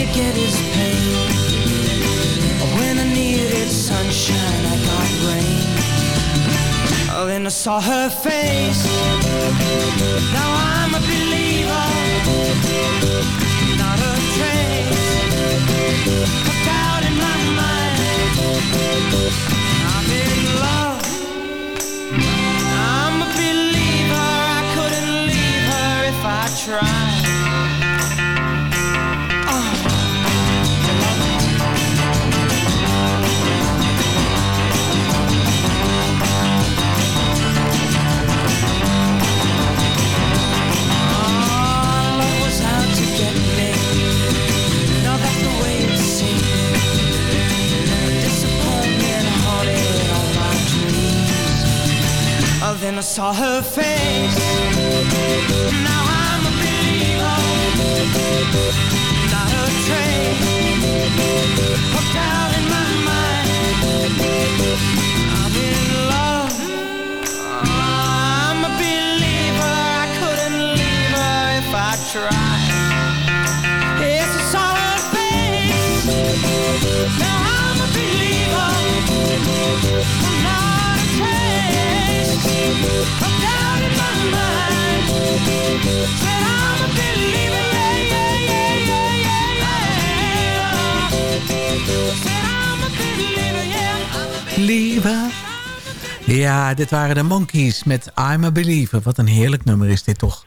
You get is pain. When I needed sunshine, I got rain. Oh, then I saw her face. Now I'm a believer. Not a trace of doubt in my mind. I'm in love. I'm a believer. I couldn't leave her if I tried. Then I saw her face. Now I'm a believer. Not a trace of doubt in my mind. I'm in love. I'm a believer. I couldn't leave her if I tried. Ja, dit waren de Monkeys met I'm a Believer. Wat een heerlijk nummer is dit toch.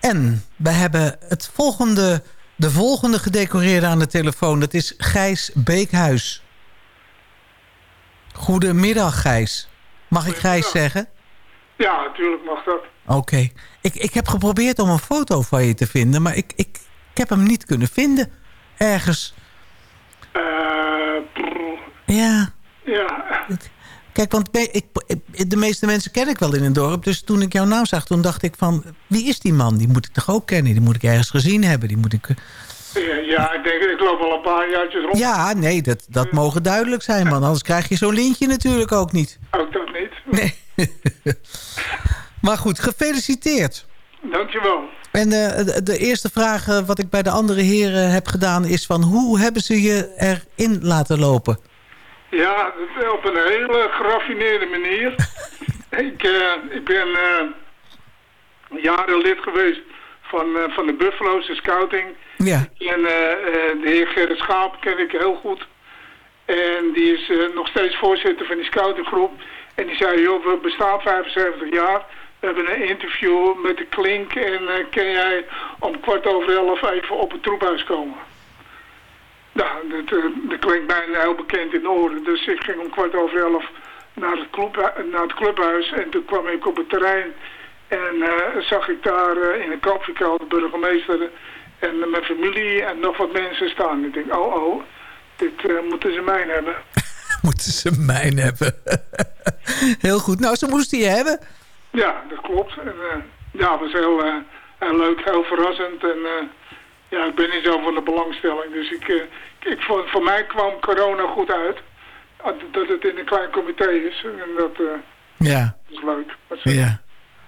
En we hebben het volgende, de volgende gedecoreerde aan de telefoon. Dat is Gijs Beekhuis. Goedemiddag Gijs. Mag ik Gijs zeggen? Ja, natuurlijk mag dat. Oké. Ik, ik heb geprobeerd om een foto van je te vinden, maar ik, ik, ik heb hem niet kunnen vinden. Ergens. Eh, brr, Ja. ja, Kijk, want ik, de meeste mensen ken ik wel in het dorp. Dus toen ik jouw naam zag, toen dacht ik van... wie is die man? Die moet ik toch ook kennen? Die moet ik ergens gezien hebben. Die moet ik... ja, ja, ik denk, ik loop al een paar jaartjes rond. Ja, nee, dat, dat mogen duidelijk zijn, man. Anders krijg je zo'n lintje natuurlijk ook niet. Ook dat niet. Nee. [LAUGHS] maar goed, gefeliciteerd. Dankjewel. En eh, de, de eerste vraag eh, wat ik bij de andere heren heb gedaan... is van hoe hebben ze je erin laten lopen? Ja, op een hele geraffineerde manier. [LAUGHS] ik, eh, ik ben eh, jaren lid geweest van, eh, van de Buffalo's, de scouting. Ja, En de heer Gerrit Schaap ken ik heel goed. En die is nog steeds voorzitter van die scoutinggroep. En die zei, joh, we bestaan 75 jaar. We hebben een interview met de Klink. En kan jij om kwart over elf even op het troephuis komen? Nou, dat, eh, dat klinkt bijna heel bekend in de oren. Dus ik ging om kwart over elf naar het, club, naar het clubhuis. En toen kwam ik op het terrein. En eh, zag ik daar eh, in een kampverkuil de burgemeester en mijn familie en nog wat mensen staan. Ik denk, oh oh, dit moeten ze mij hebben. moeten ze mijn hebben. [LAUGHS] [LAUGHS] Heel goed. Nou, ze moesten je hebben. Ja, dat klopt. En, ja, het was heel, heel leuk, heel verrassend. En ja, ik ben niet zo van de belangstelling. Dus ik, eh, ik vond, voor mij kwam corona goed uit. Ah, Dat het in een klein comité is. En dat eh, Ja, is leuk. Is- ja.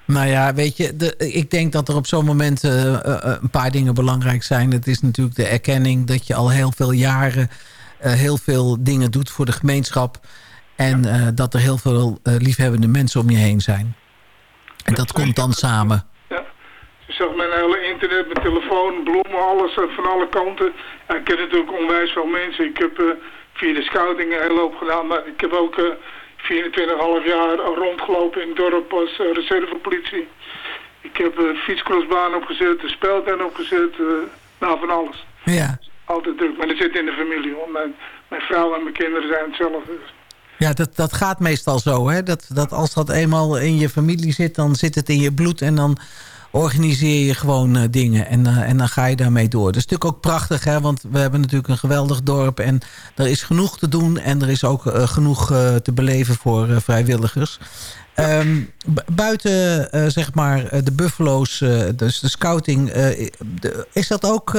Nou ja, weet je, de, ik denk dat er op zo'n moment eh, een paar dingen belangrijk zijn. Het is natuurlijk de erkenning dat je al heel veel jaren heel veel dingen doet voor de gemeenschap. En dat er heel veel liefhebbende mensen om je heen zijn. En dat komt dan samen. Ja. Je zag internet, mijn telefoon, bloemen, alles eh, van alle kanten. Ja, ik ken natuurlijk onwijs veel mensen. Ik heb eh, via de scouting een hele hoop gedaan, maar ik heb ook eh 24,5 jaar rondgelopen in het dorp als eh, reservepolitie. Ik heb een fietscrossbaan opgezet, een speeltuin opgezet, eh, nou van alles. Ja, Altijd druk, maar dat zit in de familie hoor. Mijn, mijn vrouw en mijn kinderen zijn hetzelfde. Ja, dat, dat gaat meestal zo. Hè? Dat, dat als dat eenmaal in je familie zit, dan zit het in je bloed... en dan organiseer je gewoon eh, dingen en, eh, en dan ga je daarmee door. Dat is natuurlijk ook prachtig, hè? want we hebben natuurlijk een geweldig dorp... en er is genoeg te doen en er is ook eh, genoeg te beleven voor vrijwilligers. Ehm, bu- buiten zeg maar de buffalo's, dus de scouting... de- is dat ook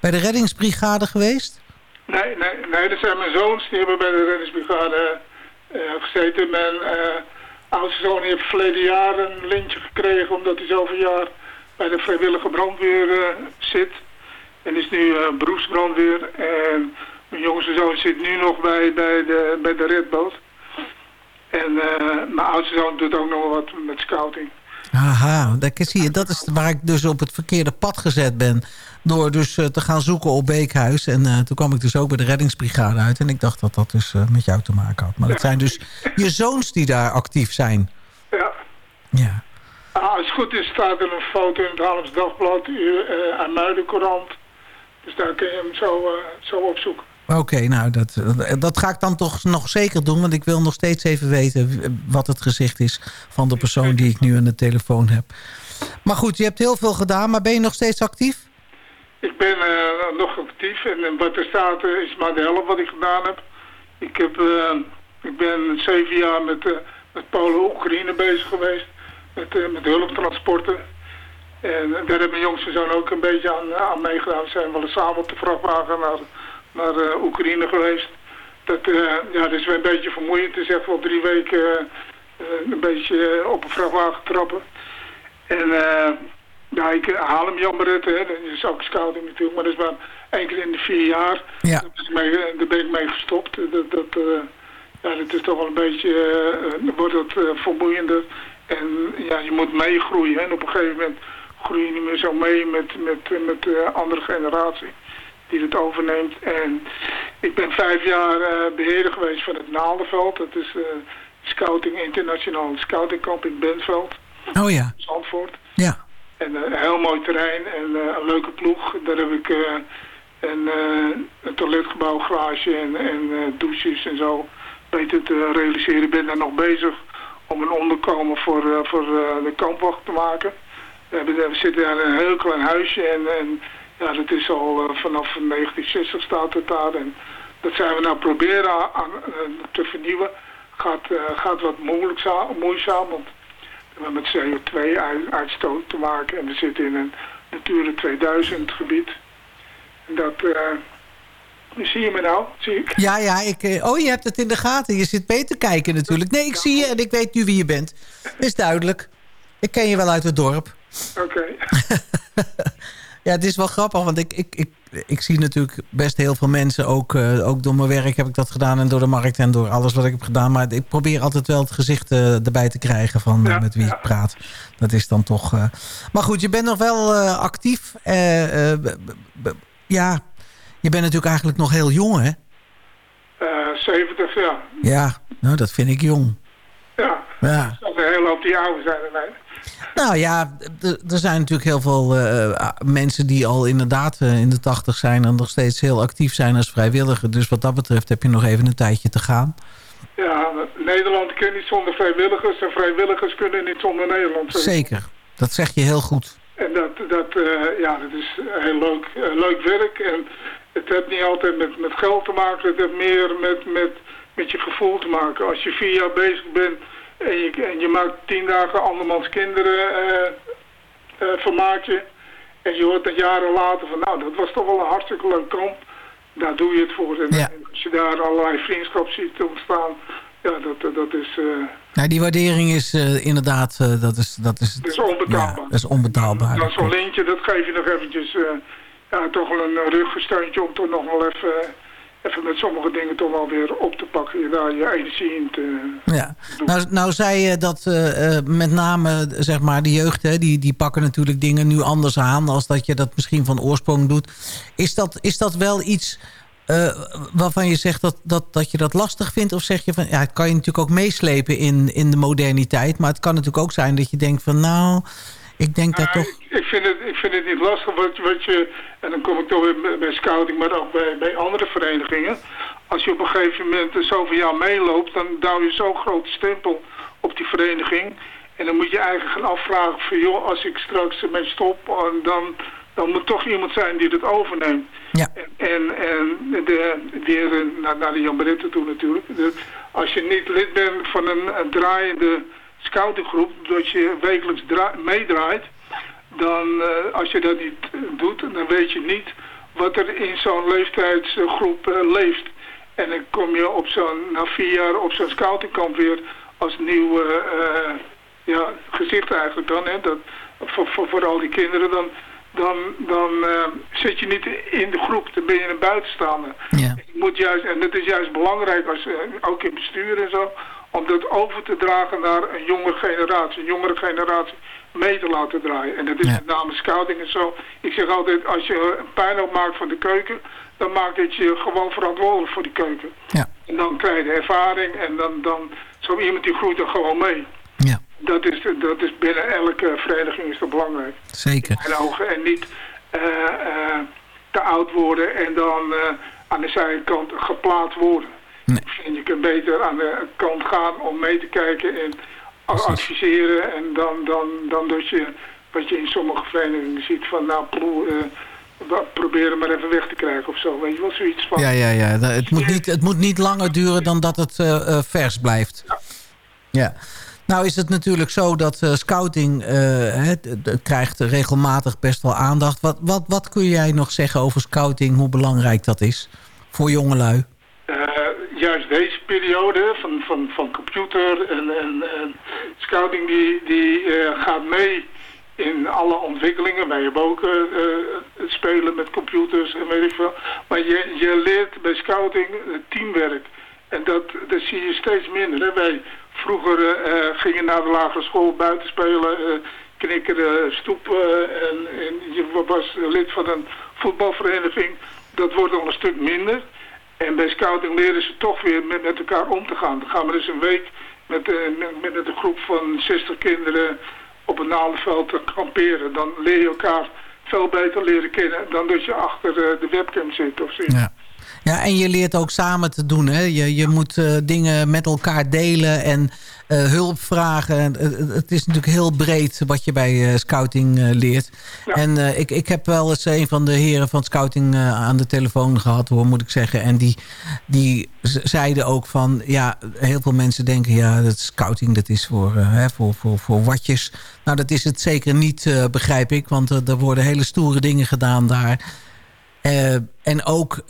bij de reddingsbrigade geweest? Nee, nee, nee, dat zijn mijn zoons. Die hebben bij de reddingsbrigade gezeten. Oudste heeft verleden jaar een lintje gekregen... omdat hij zoveel jaar bij de vrijwillige brandweer eh, zit. En is nu eh, beroepsbrandweer. En mijn jongste zoon zit nu nog bij, bij, de, bij de redboot. En eh, mijn oudste zoon doet ook nog wat met scouting. Aha, dat, zie je, dat is waar ik dus op het verkeerde pad gezet ben. Door dus eh, te gaan zoeken op Beekhuis. En eh, toen kwam ik dus ook bij de reddingsbrigade uit. En ik dacht dat dat dus eh, met jou te maken had. Maar het zijn dus je zoons die daar actief zijn. Ja. Ja. Ah, als het goed is staat er een foto in het Haarlems Dagblad uh, aan Muidencourant. Dus daar kun je hem zo, zo opzoeken. Oké, nou dat, dat ga ik dan toch nog zeker doen. Want ik wil nog steeds even weten wat het gezicht is van de persoon die ik nu aan de telefoon heb. Maar goed, je hebt heel veel gedaan, maar ben je nog steeds actief? Ik ben uh, nog actief en wat er staat uh, is maar de helft wat ik gedaan heb. Ik, heb, uh, ik ben zeven jaar met, met Polen-Oekraïne bezig geweest. Met, met hulptransporten. En daar heeft mijn jongste zoon ook een beetje aan, aan meegedaan. We zijn wel eens samen op de vrachtwagen naar, uh, Oekraïne geweest. Dat, uh, ja, dat is wel een beetje vermoeiend. Het is echt wel drie weken uh, een beetje op een vrachtwagen trappen. En ja, ik haal hem jammer het. Hè. Dat is ook scouting natuurlijk, maar dat is maar één keer in de vier jaar. Ja. Dat is mee, daar ben ik mee gestopt. Dat, dat, ja, dat is toch wel een beetje, wordt het vermoeiender. En ja, je moet meegroeien. En op een gegeven moment groei je niet meer zo mee met, met, met de andere generatie die het overneemt. En ik ben vijf jaar uh, beheerder geweest van het Naaldenveld. Dat is uh, Scouting Internationaal Scoutingkamp in Bentveld. Oh ja. Zandvoort. Ja. En uh, een heel mooi terrein en een leuke ploeg. Daar heb ik een, een toiletgebouw, garage en, en douches en zo weten te realiseren. Ik ben daar nog bezig om een onderkomen voor, uh, voor uh, de kampwacht te maken. We, hebben, we zitten daar in een heel klein huisje en, en ja, dat is al uh, vanaf 1960 staat het daar. En dat zijn we nou proberen aan, aan, te vernieuwen. Gaat, gaat wat moeilijk, moeizaam, want we hebben met CO2-uitstoot te maken. En we zitten in een Natura 2000 gebied. En dat... Zie je me nou? Zie ik? Ja, ja. Ik, oh, je hebt het in de gaten. Je zit te kijken natuurlijk. Nee, ik zie je en ik weet nu wie je bent. Is duidelijk. Ik ken je wel uit het dorp. Oké. Okay. [LAUGHS] ja, het is wel grappig, want ik, ik, ik, ik zie natuurlijk best heel veel mensen. Ook, uh, ook door mijn werk heb ik dat gedaan en door de markt en door alles wat ik heb gedaan. Maar ik probeer altijd wel het gezicht uh, erbij te krijgen van ja, uh, met wie ja. ik praat. Dat is dan toch... eh, Maar goed, je bent nog wel actief. Eh, ja, je bent natuurlijk eigenlijk nog heel jong, hè? Uh, 70, ja. Ja, nou, dat vind ik jong. Ja, ja. dat een hele hoop die ouder zijn dan mij. Nou ja, er zijn natuurlijk heel veel uh, mensen die al inderdaad uh, in de tachtig zijn... en nog steeds heel actief zijn als vrijwilliger. Dus wat dat betreft heb je nog even een tijdje te gaan. Ja, Nederland kan niet zonder vrijwilligers... en vrijwilligers kunnen niet zonder Nederland. Zeker, dat zeg je heel goed. En dat, dat, uh, ja, dat is heel leuk, leuk werk. En het heeft niet altijd met, met geld te maken. Het heeft meer met, met, met je gevoel te maken. Als je vier jaar bezig bent en je, en je maakt tien dagen andermans kinderen uh, vermaak je. En je hoort dat jaren later van nou, dat was toch wel een hartstikke leuk kamp. Daar doe je het voor. En, ja. en als je daar allerlei vriendschap ziet ontstaan, ja, dat, dat is... Uh, nou, die waardering is inderdaad, dat is... Dat is, dat is onbetaalbaar. Ja, dat is onbetaalbaar. Dan zo'n lintje, dat geef je nog eventjes ja, toch wel een ruggesteuntje om toch nog wel even, even met sommige dingen toch wel weer op te pakken. Je daar je energie in te Ja, nou, nou zei je dat uh, met name zeg maar de jeugd, hè, die, die pakken natuurlijk dingen nu anders aan als dat je dat misschien van oorsprong doet. Is dat, is dat wel iets uh, waarvan je zegt dat, dat, dat je dat lastig vindt? Of zeg je van, ja, het kan je natuurlijk ook meeslepen in, in de moderniteit. Maar het kan natuurlijk ook zijn dat je denkt van, nou, ik denk dat toch... ik, vind het, ik vind het niet lastig wat, wat je... En dan kom ik toch weer bij- scouting, maar ook bij, bij andere verenigingen. Als je op een gegeven moment zoveel jaar meeloopt... dan duw je zo'n grote stempel op die vereniging. En dan moet je eigenlijk gaan afvragen van... joh, als ik straks ermee stop... dan, dan moet toch iemand zijn die het overneemt. Ja. En, en de, weer naar, naar de Jan Bretten toe natuurlijk. De- als je niet lid bent van een, een draaiende scoutinggroep... dat je wekelijks dra- meedraait... dan eh, als je dat niet eh, doet, dan weet je niet wat er in zo'n leeftijdsgroep eh, leeft. En dan kom je op zo'n, na vier jaar op zo'n scoutingkamp weer als nieuw ja, gezicht eigenlijk dan. Hè, dat, voor, voor, voor al die kinderen dan, dan, dan zit je niet in de groep, dan ben je een buitenstaander. Ja. Je moet juist, en dat is juist belangrijk, als, ook in bestuur en zo, om dat over te dragen naar een jonge generatie, een jongere generatie mee te laten draaien. En dat is Ja. met name scouting en zo. Ik zeg altijd, als je een puinhoop maakt van de keuken, dan maakt het je gewoon verantwoordelijk voor die keuken. Ja. En dan krijg je de ervaring en dan, dan zo iemand die groeit er gewoon mee. Ja, Dat is, dat is binnen elke vereniging is dat belangrijk. zeker. Mijn ogen. En niet eh, eh, te oud worden en dan eh, aan de zijkant geplaatst worden. Nee. Vind je kunt beter aan de kant gaan om mee te kijken en adviseren. En dan, dan, dan dat je, wat je in sommige verenigingen ziet van nou eh, probeer hem maar even weg te krijgen of zo. Weet je wel, zoiets van. Ja, ja, ja. Het moet niet, het moet niet langer duren dan dat het eh, eh, vers blijft. Ja. Nou is het natuurlijk zo dat scouting krijgt regelmatig best wel aandacht. Wat, wat, wat kun jij nog zeggen over scouting, hoe belangrijk dat is voor jongelui? Periode van, van, van computer en, en, scouting die, die eh, gaat mee in alle ontwikkelingen. Wij hebben ook eh, spelen met computers en weet ik veel. Maar je, je leert bij scouting teamwerk. En dat, dat zie je steeds minder. Wij vroeger gingen naar de lagere school buiten spelen, knikkeren, stoepen. en, en je was lid van een voetbalvereniging. Dat wordt al een stuk minder. En bij scouting leren ze toch weer met, met elkaar om te gaan. Dan gaan we dus een week met, eh, met, met een groep van 60 kinderen op een naaldenveld te kamperen. Dan leer je elkaar veel beter leren kennen dan dat je achter eh, de webcam zit of zoiets. Ja, en je leert ook samen te doen. Hè? Je, je moet eh, dingen met elkaar delen en eh, hulp vragen. En, eh, het is natuurlijk heel breed wat je bij scouting leert. Ja. En ik, ik heb wel eens een van de heren van scouting aan de telefoon gehad, hoor, moet ik zeggen. En die, die zeiden ook van, ja, heel veel mensen denken, ja, dat scouting dat is voor, hè, voor, voor, voor watjes. Nou, dat is het zeker niet, begrijp ik. Want er worden hele stoere dingen gedaan daar. En ook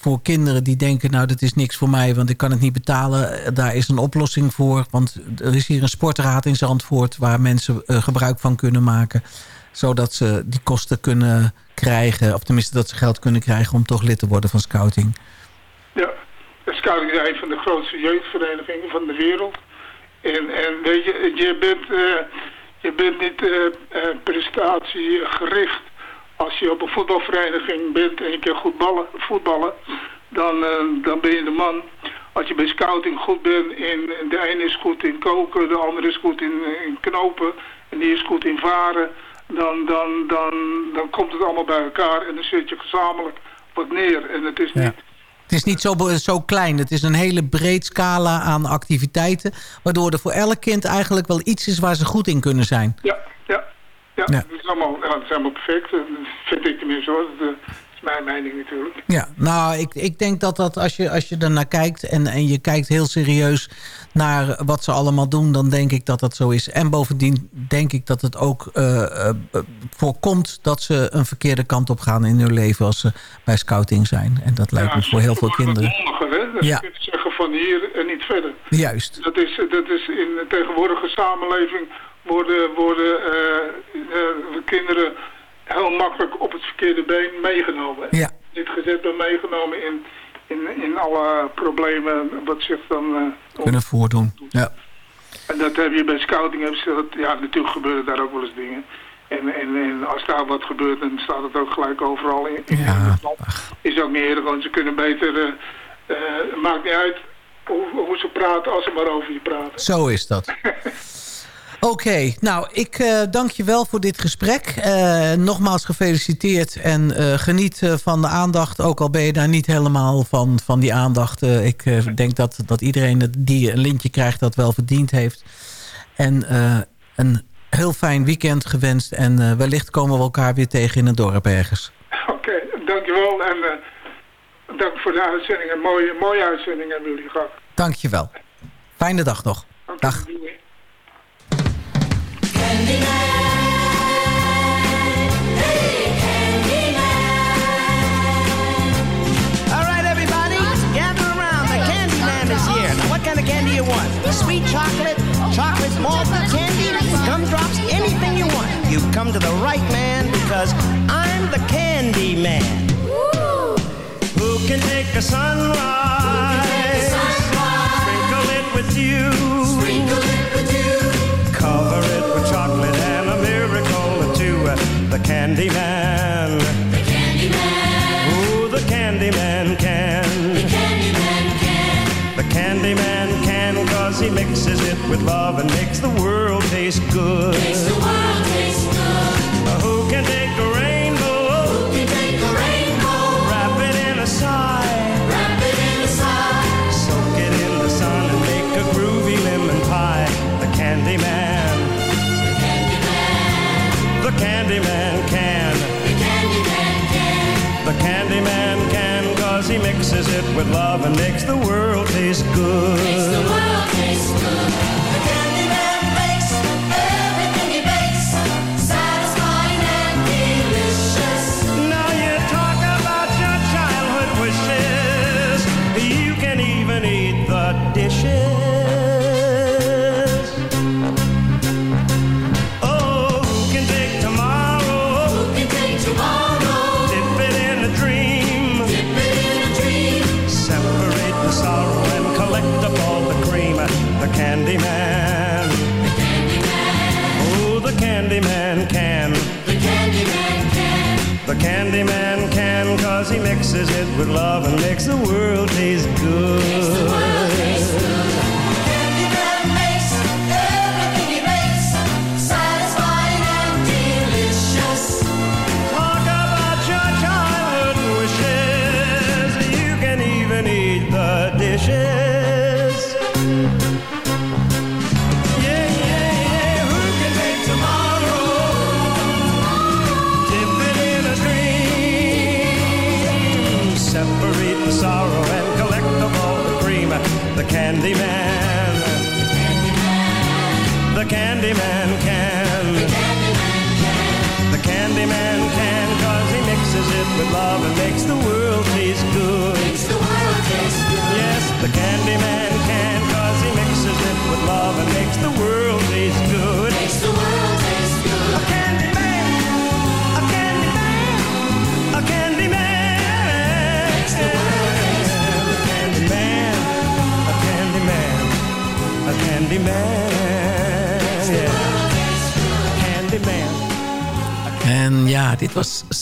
voor kinderen die denken... nou, dat is niks voor mij, want ik kan het niet betalen. Daar is een oplossing voor. Want er is hier een sportraad in Zandvoort... waar mensen eh, gebruik van kunnen maken. Zodat ze die kosten kunnen krijgen. Of tenminste dat ze geld kunnen krijgen... om toch lid te worden van scouting. Ja, scouting is een van de grootste jeugdverenigingen van de wereld. En, en weet je, je bent, eh, je bent niet eh, prestatiegericht. Als je op een voetbalvereniging bent en je kan goed ballen, voetballen, dan, eh, dan ben je de man. Als je bij scouting goed bent, in, de ene is goed in koken, de andere is goed in, in knopen en die is goed in varen, dan, dan, dan, dan komt het allemaal bij elkaar en dan zit je gezamenlijk wat neer. En het is Ja. niet Het is niet zo, zo klein. Het is een hele breed scala aan activiteiten... waardoor er voor elk kind eigenlijk wel iets is waar ze goed in kunnen zijn. Ja, ja. Ja. Dat, is allemaal, ja, dat is allemaal perfect. Dat vind ik tenminste hoor. Dat eh, is mijn mening natuurlijk. Ja, nou, ik, ik denk dat dat als je, als je er naar kijkt... En, en je kijkt heel serieus naar wat ze allemaal doen... dan denk ik dat dat zo is. En bovendien denk ik dat het ook eh, eh, eh, voorkomt... dat ze een verkeerde kant op gaan in hun leven... als ze bij scouting zijn. En dat lijkt me voor heel veel kinderen. mondiger, hè? Ja. kunt zeggen van hier en niet verder. Juist. Dat is, dat is in de tegenwoordige samenleving worden, worden eh, eh, kinderen heel makkelijk op het verkeerde been meegenomen. Ja. Niet gezet, maar meegenomen in, in, in alle problemen wat zich dan... eh, Kunnen voordoen. Ja. En dat heb je bij scouting, hebben ze dat, ja natuurlijk gebeuren daar ook wel eens dingen. En, en, en als daar wat gebeurt, dan staat het ook gelijk overal in. in Ja. Is ook niet eerder, want ze kunnen beter, maakt niet uit hoe, hoe ze praten als ze maar over je praten. Zo is dat. [LAUGHS] Oké, nou, ik eh, dank je wel voor dit gesprek. Eh, nogmaals gefeliciteerd en eh, geniet van de aandacht. Ook al ben je daar niet helemaal van, van die aandacht. Ik denk dat, dat iedereen die een lintje krijgt dat wel verdiend heeft. En een heel fijn weekend gewenst. En wellicht komen we elkaar weer tegen in het dorp ergens. Oké, dankjewel en dank voor de uitzending. Een mooie, mooie uitzending hebben jullie gehad. Dank je wel. Fijne dag nog. Dag. Sweet chocolate, chocolate malted candy, gumdrops, anything you want. You've come to the right man because I'm the candy man. Who can take a sunrise? Sprinkle it with you. The candy man. The candy man. Ooh, the candy man can. The candy man can. The candy man can cause he mixes it with love and makes the world taste good. Makes the world mixes it with love and makes the world taste good. Makes the world taste good. With love and makes the world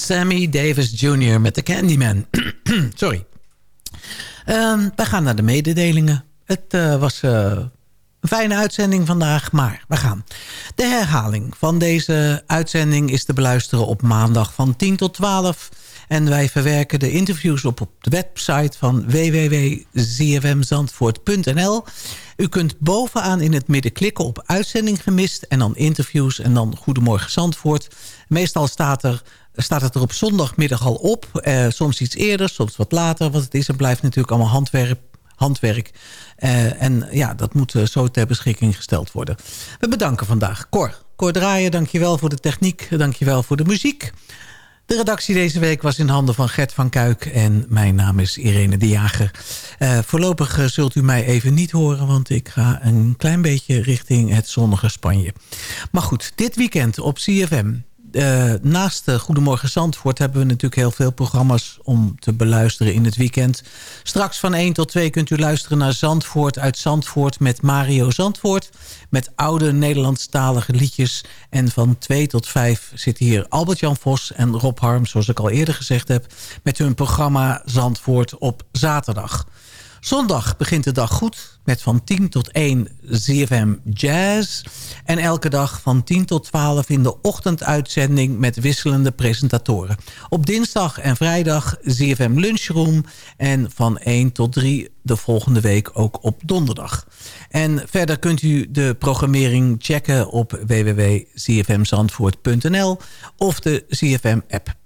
Sammy Davis Jr. met de Candyman. [CLEARS THROAT] Sorry. Ehm, wij gaan naar de mededelingen. Het eh, was eh, een fijne uitzending vandaag, maar we gaan. De herhaling van deze uitzending is te beluisteren op maandag van 10 tot 12. En wij verwerken de interviews op, op de website van www.zfmzandvoort.nl. U kunt bovenaan in het midden klikken op uitzending gemist... en dan interviews en dan Goedemorgen Zandvoort. Meestal staat, er, staat het er op zondagmiddag al op. Eh, soms iets eerder, soms wat later. Want het is en blijft natuurlijk allemaal handwerk. handwerk. Eh, en ja, dat moet eh, zo ter beschikking gesteld worden. We bedanken vandaag Cor. Cor Draaien, dankjewel voor de techniek. Dankjewel voor de muziek. De redactie deze week was in handen van Gert van Kuik en mijn naam is Irene de Jager. Voorlopig zult u mij even niet horen, want ik ga een klein beetje richting het zonnige Spanje. Maar goed, dit weekend op CFM. Eh, naast uh, Goedemorgen Zandvoort hebben we natuurlijk heel veel programma's om te beluisteren in het weekend. Straks van 1 tot 2 kunt u luisteren naar Zandvoort uit Zandvoort met Mario Zandvoort. Met oude Nederlandstalige liedjes. En van 2 tot 5 zitten hier Albert-Jan Vos en Rob Harm, zoals ik al eerder gezegd heb. Met hun programma Zandvoort op zaterdag. Zondag begint de dag goed met van 10 tot 1 ZFM Jazz. En elke dag van 10 tot 12 in de ochtenduitzending met wisselende presentatoren. Op dinsdag en vrijdag ZFM Lunchroom. En van 1 tot 3 de volgende week ook op donderdag. En verder kunt u de programmering checken op www.zfmzandvoort.nl of de ZFM-app.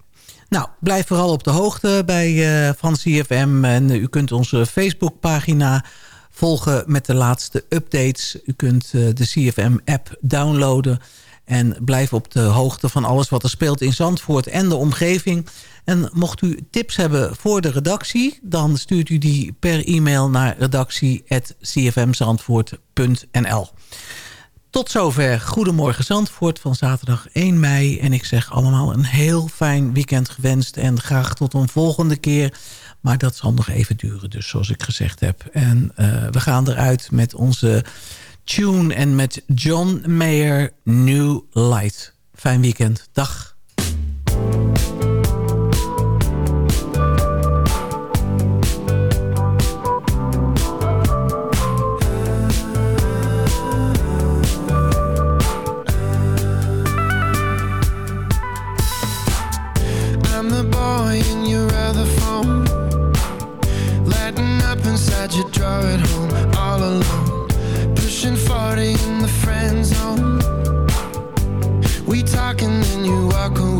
Nou, blijf vooral op de hoogte bij, uh, van CFM. En u kunt onze Facebookpagina volgen met de laatste updates. U kunt uh, de CFM-app downloaden. En blijf op de hoogte van alles wat er speelt in Zandvoort en de omgeving. En mocht u tips hebben voor de redactie... dan stuurt u die per e-mail naar redactie.cfmzandvoort.nl. Tot zover Goedemorgen Zandvoort van zaterdag 1 mei. En ik zeg allemaal een heel fijn weekend gewenst. En graag tot een volgende keer. Maar dat zal nog even duren, dus zoals ik gezegd heb. En uh, we gaan eruit met onze tune en met John Mayer New Light. Fijn weekend. Dag. I can